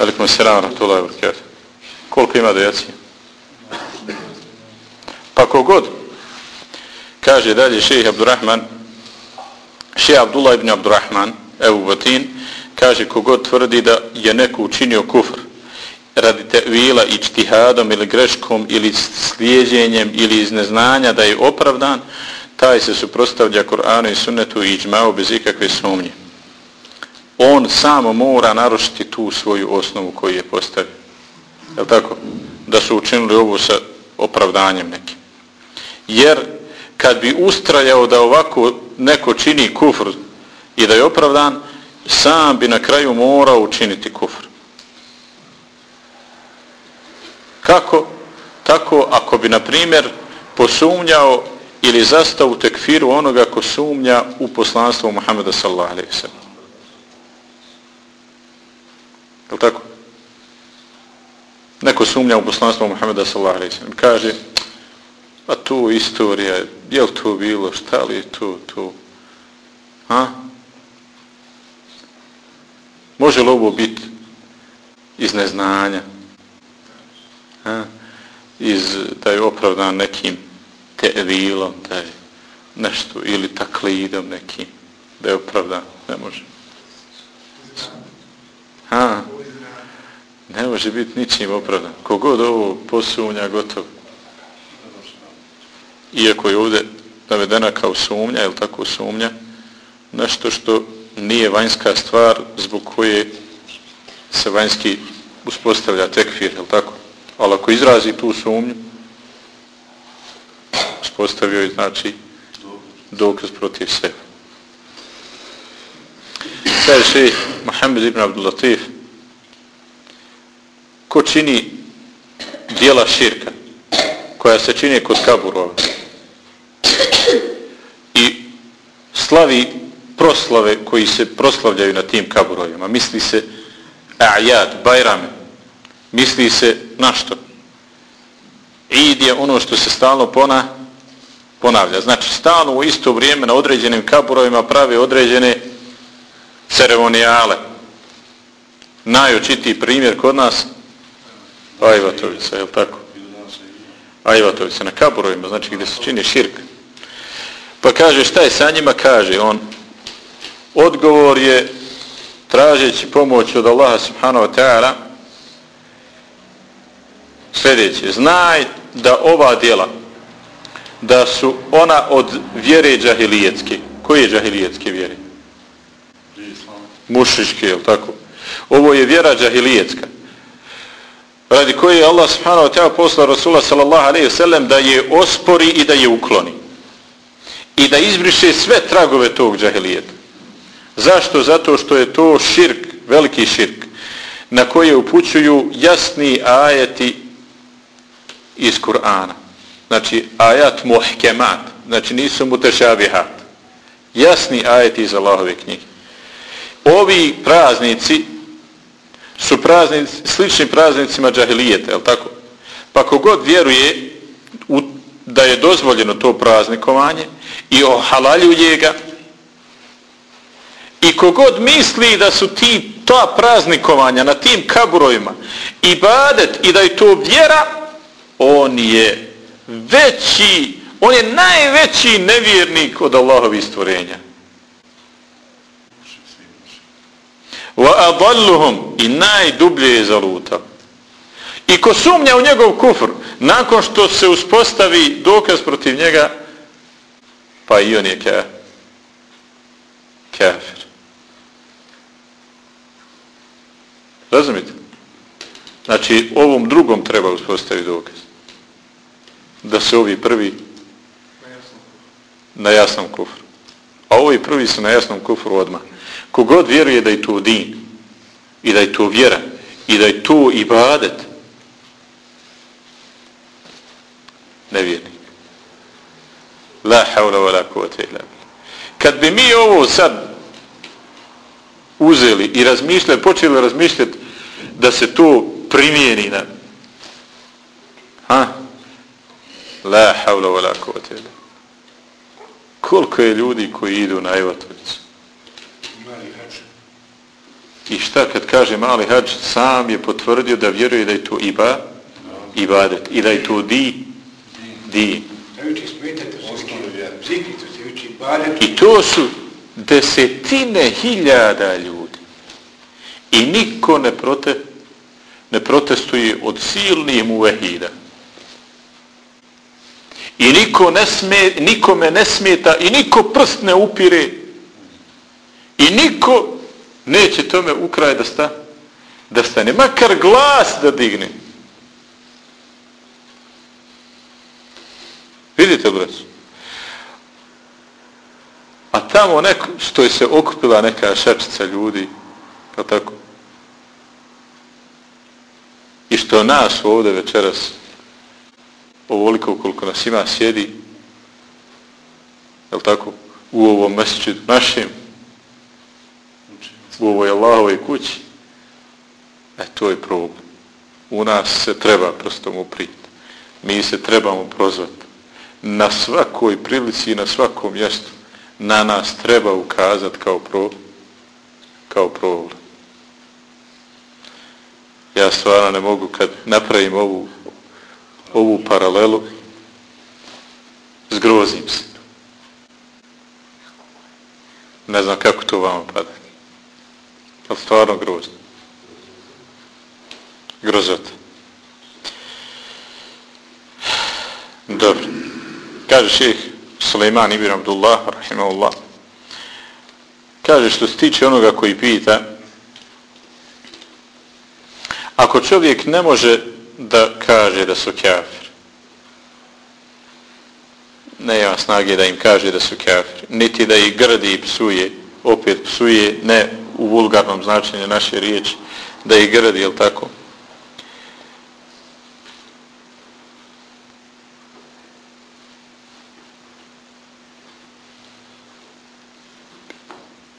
Alikum selam, rahmatullahi wa. Koliko ima djeci? Pa kogod, kaže dalje šeih Abdurrahman, šeih Abdullah ibn Abdurrahman, Ebu Batin, kaže kogod tvrdi da je neko učinio kufr radi tevila i čtihadom ili greškom ili slijedjenjem ili iz neznanja da je opravdan, taj se suprostavlja Kur'anu i Sunnetu i iđmao bez ikakve sumnje. On samo mora narušiti tu svoju osnovu koju je postavio. Je tako? Da su učinili ovo sa opravdanjem nekim. Jer kad bi ustrajao da ovako neko čini kufr i da je opravdan, sam bi na kraju morao učiniti kufr. Kako? Tako ako bi, na primjer, posumnjao ili zastao u tekfiru onoga ko sumnja u poslanstvo Muhammeda sallallahu alaihi sallam. Je tako? Neko sumnja u poslanstvo Muhammeda sallallahu alaihi sallam. Kaže, a tu istorija, je li to bilo, šta li je to, to? Ha? Može li ovo biti iz neznanja? Ha? Iz, da je opravdan nekim tevilom, da je nešto, ili taklidom nekim, da je opravdan, ne može. Ha? Ne može biti ničim opravdan. Kogod ovo posunja, gotovo. Iako je ovdje navedena kao sumnja, je tako sumnja, nešto što nije vanjska stvar zbog koje se vanjski uspostavlja tekfir, je tako? Ali ako izrazi tu sumnju, uspostavio je, znači, dokaz protiv sebe. Kaže še Mohamed ibn Abdul Latif, ko čini dijela širka, koja se čini kod kaburova i slavi proslave koji se proslavljaju na tim kaburovima. Misli se a'jad, bajrame. Misli se na što? Id je ono što se stalno pona, ponavlja. Znači, stalno u isto vrijeme na određenim kaburovima prave određene ceremonijale. Najočitiji primjer kod nas Ajvatovica, je li tako? Ajvatovica na kaburovima, znači gdje se čini širk. Pa kaže šta je sa njima? Kaže on, odgovor je tražeći pomoć od Allaha subhanahu wa ta'ala sljedeće. Znaj da ova djela da su ona od vjere džahilijetske. Koje je džahilijetske vjere? Mušiške, je tako? Ovo je vjera džahilijetska. Radi koje je Allah subhanahu wa ta'ala poslao Rasula sallallahu alaihi wa sallam da je ospori i da je ukloni. I da izbriše sve tragove tog džahilijeta. Zašto? Zato što je to širk, veliki širk, na koje upućuju jasni ajeti iz Kur'ana. Znači, ajat muhkemat, znači nisu mutešabihat. Jasni ajeti iz Allahove knjige. ovi praznici su praznici, slični praznicima džahilijete, je tako? Pa kogod vjeruje u, da je dozvoljeno to praznikovanje i ohalaljuje ga i kogod misli da su ti ta praznikovanja na tim kaburovima i badet i da je to vjera, on je veći, on je najveći nevjernik od Allahovi stvorenja. Wa adalluhum i najdublje je zaluta. I ko sumnja u njegov kufr, nakon što se uspostavi dokaz protiv njega, pa i on je ka, kafir. Razumite? Znači, ovom drugom treba uspostaviti dokaz. Da se ovi prvi na jasnom kufru. A ovi prvi su na jasnom kufru odmah. Kogod vjeruje da je to din i da je to vjera i da je to ibadet, nevjernik. La haula wa la kuvvete illa Kad bi mi ovo sad uzeli i razmišljali, počeli razmišljati da se to primijeni na ha? La haula wa la kuvvete illa Koliko je ljudi koji idu na Evatoricu? I šta kad kaže mali hađ, sam je potvrdio da vjeruje da je to iba, ibadet, i da je to di, di. I to su desetine hiljada ljudi. I niko ne, prote, ne protestuje od silnih muvehida. I niko ne sme, nikome ne smeta i niko prst ne upire i niko neće tome u kraj da sta da stane, makar glas da digne. Vidite braću. A tamo neko što je se okupila neka šačica ljudi pa tako? I što nas ovde večeras ovoliko koliko nas ima sjedi je tako u ovom mjesečidu našem u ovoj Allahovoj kući, e to je problem. U nas se treba prstom upriti. Mi se trebamo prozvati. Na svakoj prilici i na svakom mjestu na nas treba ukazati kao, pro, kao problem. Ja stvarno ne mogu kad napravim ovu, ovu paralelu zgrozim se. Ne znam kako to vama pada ali stvarno grozno. Grozota. Dobro. Kaže ših Suleiman ibn Abdullah, rahimahullah, kaže što se tiče onoga koji pita, ako čovjek ne može da kaže da su kafir, ne ima snage da im kaže da su kafir, niti da ih grdi i psuje, opet psuje, ne u vulgarnom značenju naše riječi, da ih gradi, jel tako?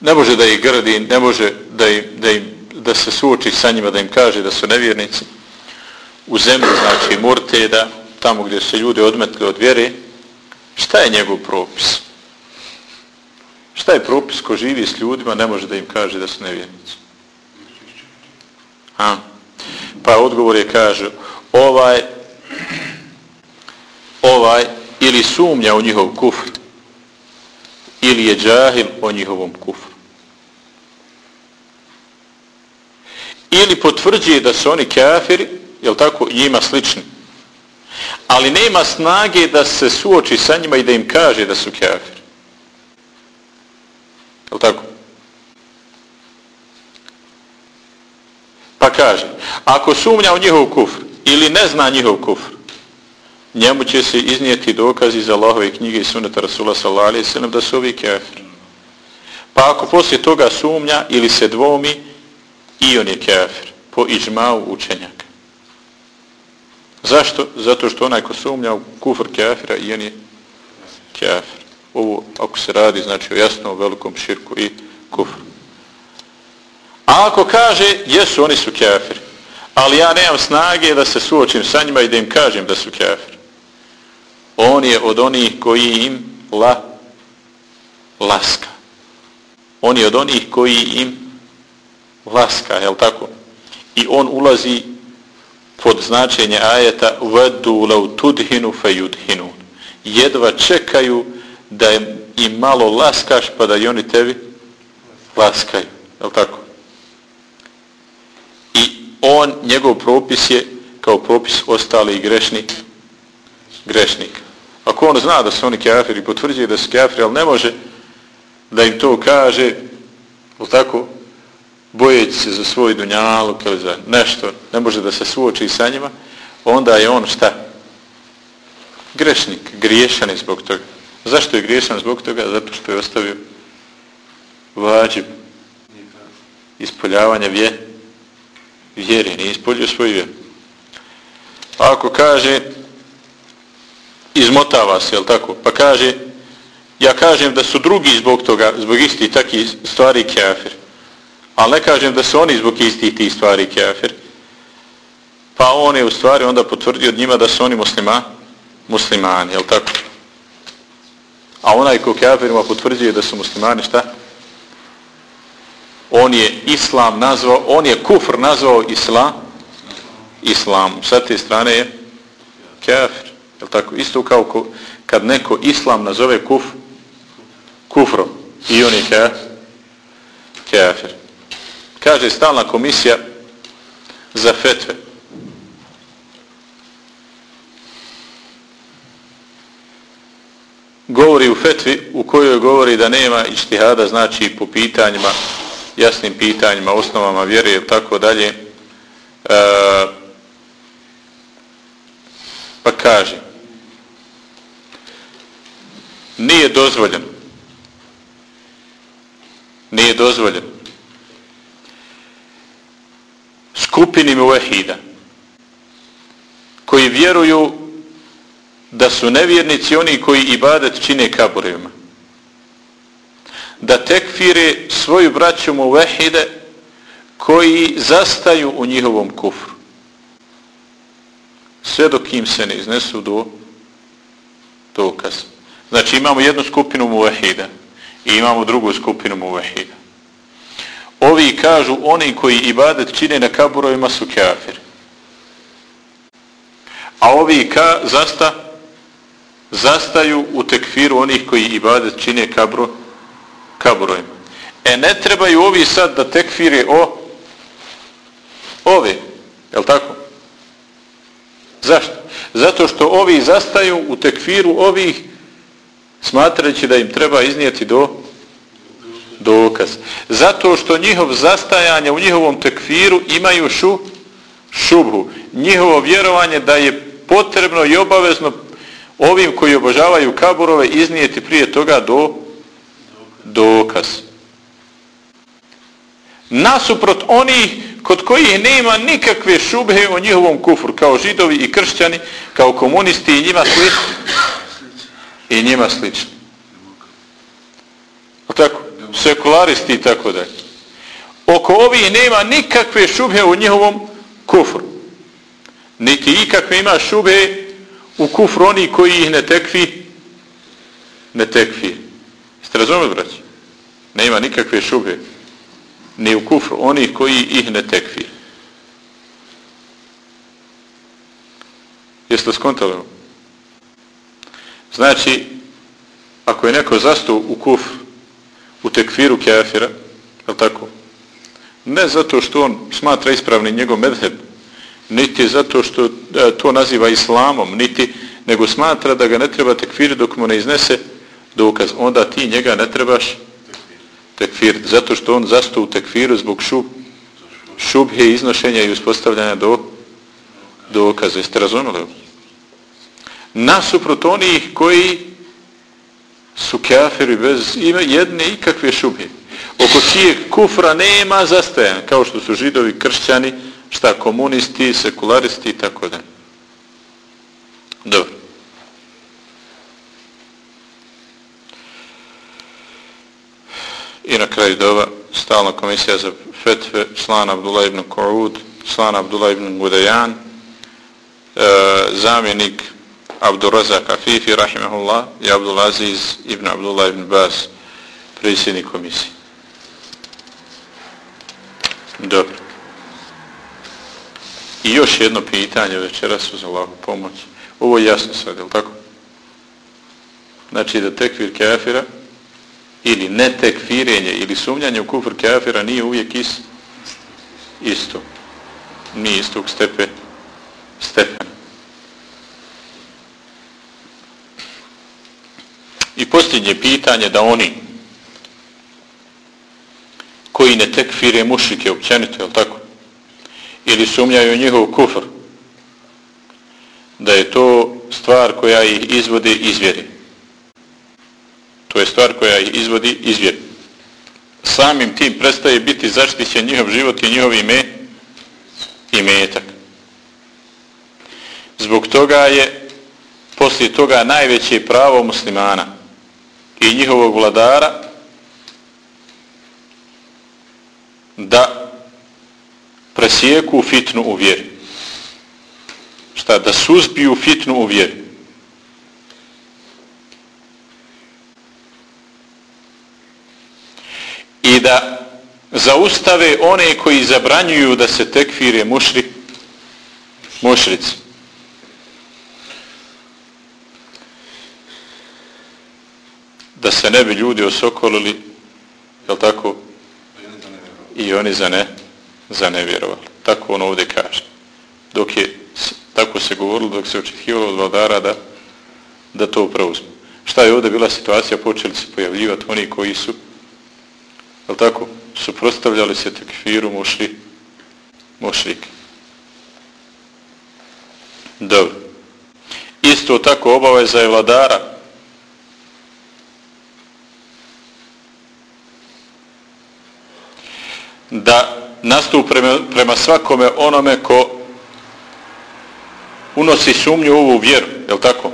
Ne može da ih gradi, ne može da, im, da, im, da se suoči sa njima, da im kaže da su nevjernici. U zemlji, znači Murteda, tamo gdje se ljudi odmetli od vjere, šta je njegov propis? Šta je propis ko živi s ljudima, ne može da im kaže da su nevjernici? Ha? Pa odgovor je kaže, ovaj, ovaj, ili sumnja u njihov kufr, ili je džahil o njihovom kufru. Ili potvrđuje da su oni kafiri, jel tako, njima slični, ali nema snage da se suoči sa njima i da im kaže da su kafiri. Je tako? Pa kaže, ako sumnja u njihov kufr ili ne zna njihov kufr, njemu će se iznijeti dokazi za Allahove knjige i suneta Rasula sallallahu alaihi sallam da su ovi kafir. Pa ako poslije toga sumnja ili se dvomi, i on je kafir, po iđmau učenjaka. Zašto? Zato što onaj ko sumnja u kufr kafira, i on je kafir ovo ako se radi znači o jasnom velikom širku i kufru. A ako kaže, jesu, oni su kafiri. Ali ja nemam snage da se suočim sa njima i da im kažem da su kafiri. On je od onih koji im la, laska. On je od onih koji im laska, je tako? I on ulazi pod značenje ajeta vadu lau tudhinu fayudhinu. Jedva čekaju da im malo laskaš pa da i oni tebi laskaju. Je tako? I on, njegov propis je kao propis ostali grešni, grešnik. Ako on zna da su oni kafiri, potvrđuje da su kafiri, ali ne može da im to kaže, je tako? bojeći se za svoj dunjaluk ili za nešto, ne može da se suoči sa njima, onda je on šta? Grešnik, griješan je zbog toga. Zašto je griješan zbog toga? Zato što je ostavio vađib ispoljavanja vje, vjeri, nije ispoljio svoju vjeru. Ako kaže izmotava se, jel tako? Pa kaže ja kažem da su drugi zbog toga, zbog istih takih stvari kafir. Ali ne kažem da su oni zbog istih tih stvari kafir. Pa on je u stvari onda potvrdio od njima da su oni muslima, muslimani, jel tako? A onaj ko kafirima potvrđuje da su muslimani, šta? On je islam nazvao, on je kufr nazvao islam, islam. Sa te strane je kafir, jel tako? Isto kao ko, kad neko islam nazove kuf, kufrom i on je kafir. kafir kaže stalna komisija za fetve. Govori u fetvi u kojoj govori da nema ištihada, znači po pitanjima, jasnim pitanjima, osnovama vjere i tako dalje. E, pa kaže nije dozvoljeno nije dozvoljeno skupini muvehida koji vjeruju da su nevjernici oni koji ibadet čine kaburima. Da tekfire svoju braću muvehide koji zastaju u njihovom kufru. Sve dok im se ne iznesu do dokaz znači imamo jednu skupinu muvehida i imamo drugu skupinu muvehida. Ovi kažu, oni koji ibadet čine na kaburovima su kafiri. A ovi ka, zasta, zastaju u tekfiru onih koji ibadet čine kabro, kabrojima. E ne trebaju ovi sad da tekfire o ove. Je tako? Zašto? Zato što ovi zastaju u tekfiru ovih smatrajući da im treba iznijeti do dokaz. Zato što njihov zastajanje u njihovom tekfiru imaju šu, šubhu. Njihovo vjerovanje da je potrebno i obavezno ovim koji obožavaju kaburove iznijeti prije toga do dokaz. Nasuprot onih kod kojih nema nikakve šubhe o njihovom kufru, kao židovi i kršćani, kao komunisti i njima slični. I njima slični. O tako? sekularisti i tako da. Oko ovih nema nikakve šube u njihovom kufru. Niti ikakve ima šube u kufr oni koji ih ne tekvi, ne tekvi. Ste razumeli, braći? Nema nikakve šube ni u kufr oni koji ih ne tekvi. Jeste skontali? Znači, ako je neko zastup u kufr, u tekfiru kafira, je tako? Ne zato što on smatra ispravni njegov medheb, niti zato što e, to naziva islamom, niti, nego smatra da ga ne treba tekfir dok mu ne iznese dokaz. Onda ti njega ne trebaš tekfir, zato što on zasto u tekfiru zbog šub, šubhe iznošenja i uspostavljanja do, dokaza. Jeste razumeli? Nasuprot onih koji su kafiri bez ime jedne ikakve šubhe. Oko čijeg kufra nema zastajan, kao što su židovi, kršćani, šta komunisti, sekularisti i tako da. Dobro. I na kraju dova stalna komisija za fetve, Slan Abdullah ibn Qa'ud, Slan Abdullah ibn Gudajan, e, zamjenik Abdurazak Afifi, rahimahullah, i Abdulaziz ibn Abdullah ibn Bas, predsjednik komisije. Dobro. I još jedno pitanje večeras uz Allahu pomoć. Ovo je jasno sad, je li tako? Znači da tekfir kafira ili ne tekfirenje ili sumnjanje u kufr kafira nije uvijek is, isto. Nije istog stepe, stepena. I posljednje pitanje da oni koji ne tekfire mušike općenito, je tako? Ili sumnjaju njihov kufr, da je to stvar koja ih izvodi iz vjeri. To je stvar koja ih izvodi iz vjeri. Samim tim prestaje biti zaštićen njihov život i njihov ime i metak. Zbog toga je poslije toga najveće pravo muslimana i njihovog vladara da sijeku fitnu u vjeri. Šta? Da suzbiju fitnu u vjeri. I da zaustave one koji zabranjuju da se tekfire mušri, mušrici. Da se ne bi ljudi osokolili, jel tako? I oni za ne, za nevjerovali. Tako on ovdje kaže. Dok je, tako se govorilo, dok se očekivalo od vladara da, da to preuzme. Šta je ovdje bila situacija? Počeli se pojavljivati oni koji su, je tako, suprostavljali se tekfiru mušri, mušrike. Dobro. Isto tako obaveza je vladara da nastup prema, prema svakome onome ko unosi sumnju u ovu vjeru, je tako?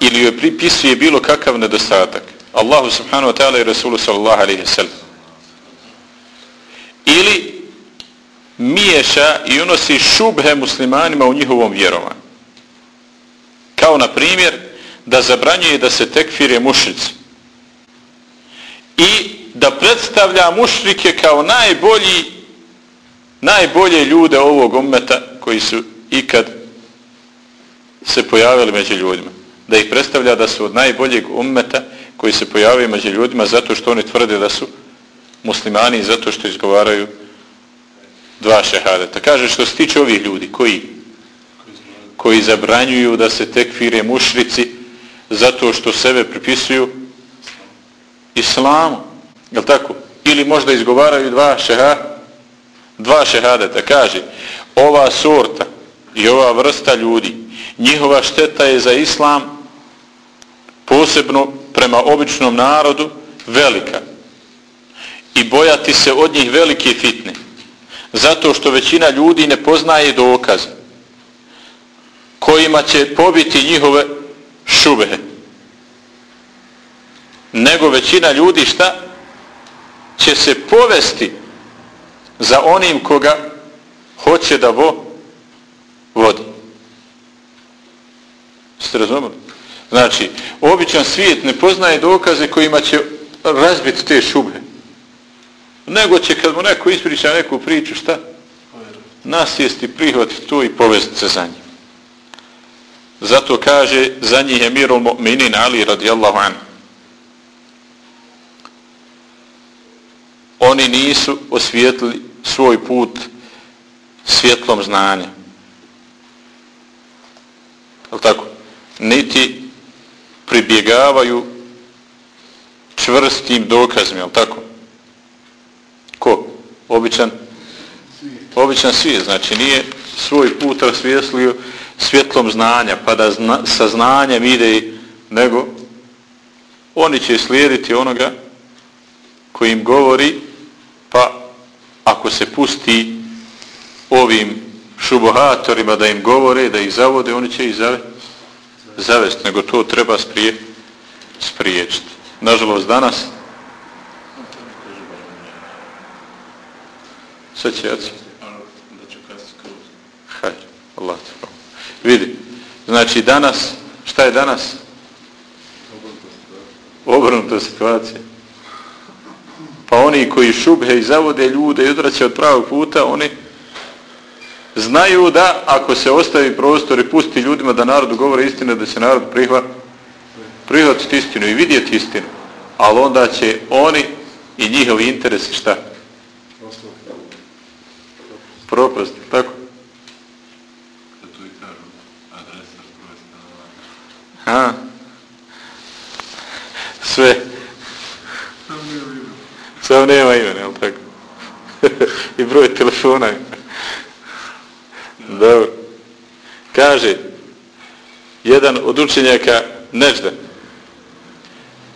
Ili joj pripisuje bilo kakav nedostatak. Allahu subhanahu wa ta'ala i Rasulu sallallahu alaihi sallam. Ili miješa i unosi šubhe muslimanima u njihovom vjerovanju. Kao na primjer da zabranjuje da se tekfire mušnici. Da predstavlja mušrike kao najbolji najbolje ljude ovog ummeta koji su ikad se pojavili među ljudima. Da ih predstavlja da su od najboljeg ummeta koji se pojavaju među ljudima zato što oni tvrde da su muslimani i zato što izgovaraju dva šehadeta. Kaže što se tiče ovih ljudi koji koji zabranjuju da se tekfire mušrici zato što sebe pripisuju islamu Jel tako? Ili možda izgovaraju dva šeha, dva šehadeta. Kaže, ova sorta i ova vrsta ljudi, njihova šteta je za islam posebno prema običnom narodu velika. I bojati se od njih velike fitne. Zato što većina ljudi ne poznaje dokaze kojima će pobiti njihove šubehe. Nego većina ljudi šta? Će se povesti za onim koga hoće da vo vodi. Ste razumeli? Znači, običan svijet ne poznaje dokaze kojima će razbiti te šube. Nego će kad mu neko ispriča neku priču, šta? Nasjesti, prihvatiti to i povesti se za njim. Zato kaže za njih je mirul mu'minin Ali radijallahu anhu. Oni nisu osvijetili svoj put svjetlom znanja. Je tako? Niti pribjegavaju čvrstim dokazima, je tako? Ko? Običan? Običan svijet, znači nije svoj put rasvijetlio svjetlom znanja, pa da zna, sa znanjem ide, nego oni će slijediti onoga koji im govori pa ako se pusti ovim šubohatorima da im govore, da ih zavode, oni će ih zave, zavesti, nego to treba sprije, spriječiti. Nažalost, danas Sad će jaci. Da. Hajde, Allah te. Vidi, znači danas, šta je danas? Obrnuta situacija. Pa oni koji šubhe i zavode ljude i odraće od pravog puta, oni znaju da ako se ostavi prostor i pusti ljudima da narodu govore istine, da se narod prihva, prihvatiti istinu i vidjeti istinu. Ali onda će oni i njihovi interesi šta? Propast, tako? Tu i kažu adresa. Ha? Sve. Samo nema imena, jel tako? I broj telefona. Dobro. Kaže, jedan od učenjaka Nežda,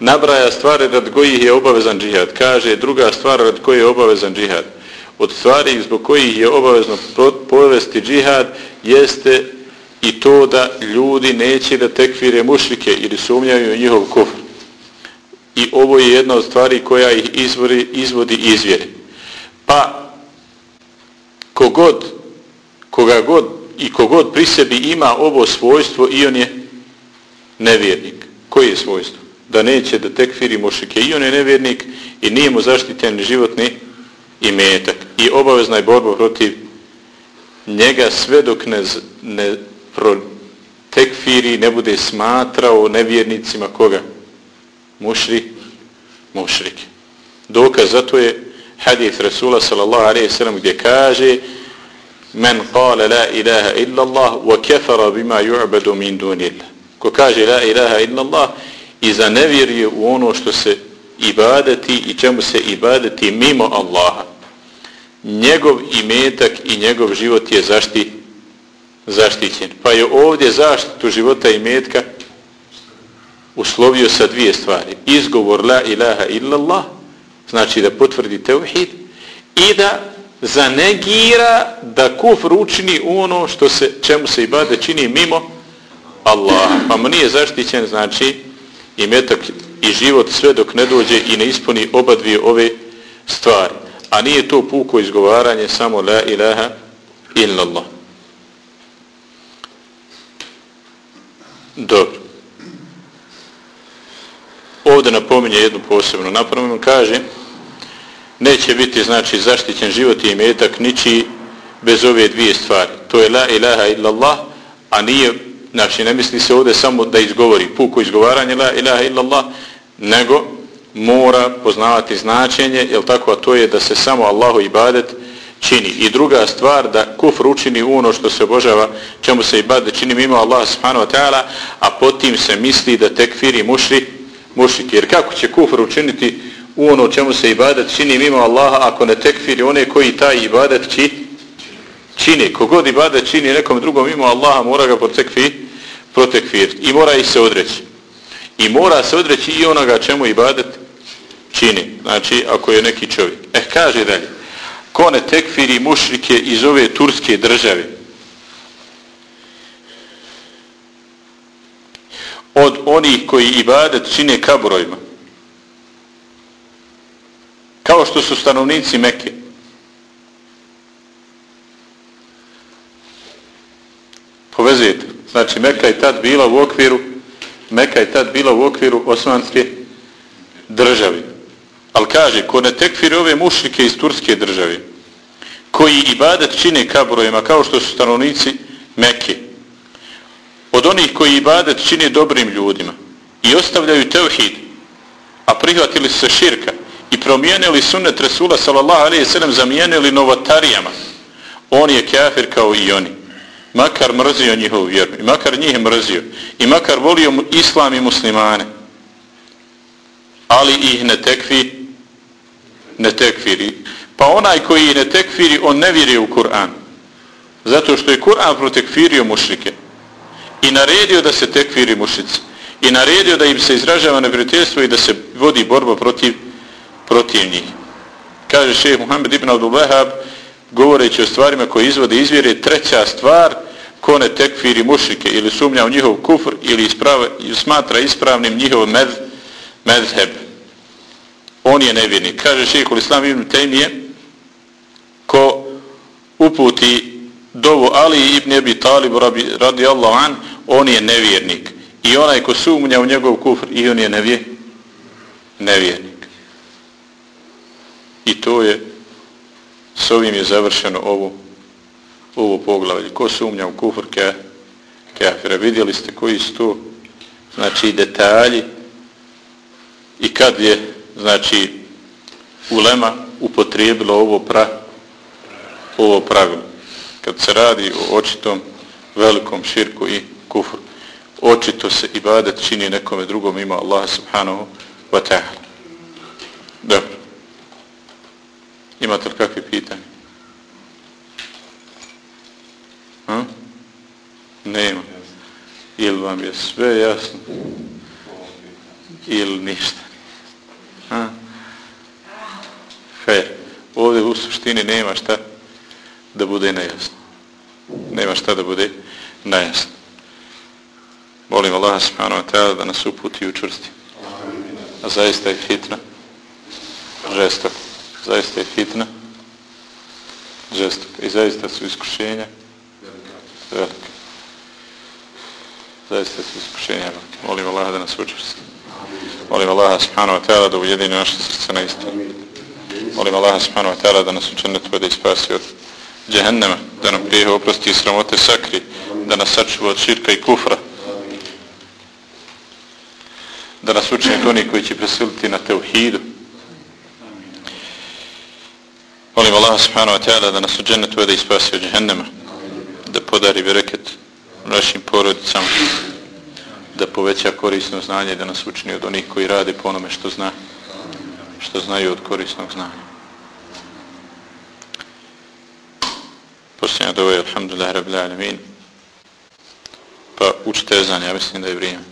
nabraja stvari rad kojih je obavezan džihad. Kaže, druga stvar rad koje je obavezan džihad. Od stvari zbog kojih je obavezno povesti džihad jeste i to da ljudi neće da tekvire mušrike ili sumnjaju u njihov kufr. I ovo je jedna od stvari koja ih izvori, izvodi izvjeri. Pa, kogod, koga god i kogod pri sebi ima ovo svojstvo i on je nevjernik. Koje je svojstvo? Da neće da tekfiri mušrike i on je nevjernik i nije mu zaštiten životni imetak. I obavezna je borba protiv njega sve dok ne, ne pro tekfiri ne bude smatrao nevjernicima koga? Mušri, mušrike. Dokaz za to je hadith Rasula sallallahu alaihi sallam gdje kaže men kale la ilaha illa Allah wa kefara bima ju'badu min dunillah. Ko kaže la ilaha illa Allah i zanevjeruje u ono što se ibadeti i čemu se ibadeti mimo Allaha. Njegov imetak i njegov život je zašti, zaštićen. Pa je ovdje zaštitu života i imetka uslovio sa dvije stvari. Izgovor la ilaha illallah, znači da potvrdi tevhid, i da zanegira da kufr učini ono što se, čemu se ibade čini mimo Allaha. Pa mu nije zaštićen, znači, i metak i život sve dok ne dođe i ne ispuni oba dvije ove stvari. A nije to puko izgovaranje samo la ilaha illallah. Dobro ovdje napominje jednu posebnu napomenu, kaže neće biti znači zaštićen život i imetak niči bez ove dvije stvari. To je la ilaha illallah, a nije, znači ne misli se ovdje samo da izgovori puko izgovaranje la ilaha illallah, nego mora poznavati značenje, jel tako, a to je da se samo Allahu ibadet čini. I druga stvar, da kufr učini ono što se obožava, čemu se ibadet čini mimo Allah subhanahu wa ta'ala, a potim se misli da tekfiri mušri mušike. Jer kako će kufr učiniti u ono čemu se ibadat čini mimo Allaha ako ne tekfiri one koji taj ibadat či, čini. Kogod ibadat čini nekom drugom mimo Allaha mora ga protekfir, protekfiriti. I mora ih se odreći. I mora se odreći i onoga čemu ibadat čini. Znači ako je neki čovjek. Eh kaže dalje. Ko ne tekfiri mušrike iz ove turske države od onih koji ibadet čine kaburojima. Kao što su stanovnici Mekke. Povezujete. Znači Mekka je tad bila u okviru Mekka je tad bila u okviru osmanske države. Ali kaže, ko ne tekfiri ove mušnike iz turske države, koji ibadet čine kaburojima kao što su stanovnici Mekke, od onih koji ibadet čine dobrim ljudima i ostavljaju tevhid, a prihvatili se širka i promijenili sunnet Resula sallallahu alaihi sallam, zamijenili novotarijama, on je kafir kao i oni. Makar mrzio njihovu vjeru, i makar njih mrzio, i makar volio islam i muslimane, ali ih ne tekvi, ne tekfiri. Pa onaj koji ne tekfiri, on ne vjeruje u Kur'an. Zato što je Kur'an protekfirio mušrike i naredio da se tekviri mušici i naredio da im se izražava neprijateljstvo i da se vodi borba protiv protiv njih. Kaže šeheh Muhammed ibn Abdul Wahab govoreći o stvarima koje izvode izvjere treća stvar ko ne tekfiri mušike ili sumnja u njihov kufr ili isprava, smatra ispravnim njihov med, medheb. On je nevjernik. Kaže šeheh Islam ibn Tejmije ko uputi dovu Ali ibn Abi Talib radijallahu an, on je nevjernik. I onaj ko sumnja u njegov kufr, i on je nevje, nevjernik. I to je, s ovim je završeno ovo, ovo poglavlje. Ko sumnja u kufr, ke, kafira. Vidjeli ste koji su to, znači, detalji i kad je, znači, ulema upotrijebila ovo pra, ovo pravilo. Kad se radi o očitom velikom širku i kufr. Očito se ibadet čini nekome drugom ima Allah subhanahu wa ta'ala. Dobro. Imate li kakve pitanje? Ha? Nema. Ili vam je sve jasno? Ili ništa? Ha? Fair. Ovdje u suštini nema šta da bude nejasno. Nema šta da bude nejasno. Molim Allah subhanahu wa ta'ala da nas uputi i učvrsti. A zaista je fitna. Žestok. Zaista je fitna. Žestok. I zaista su iskušenja velika. Zaista su iskušenja. Molim Allah da nas učvrsti. Molim Allah subhanahu wa ta'ala da ujedini naše srce na istinu. Molim Allah subhanahu wa ta'ala da nas učene tvoje da ispasi od džehennema, da nam grijehe oprosti i sramote sakri, da nas sačuva od širka i kufra, da nas učine oni koji će presiliti na teuhidu. Molim Allah subhanahu wa ta'ala da nas u džennetu vede i spasi od džehennema, da podari bereket našim porodicama, da poveća korisno znanje, da nas učini od onih koji rade po onome što zna, što znaju od korisnog znanja. Posljednja dova je alhamdulillah rabbil alamin. Pa učite ezan, ja mislim da je vrijeme.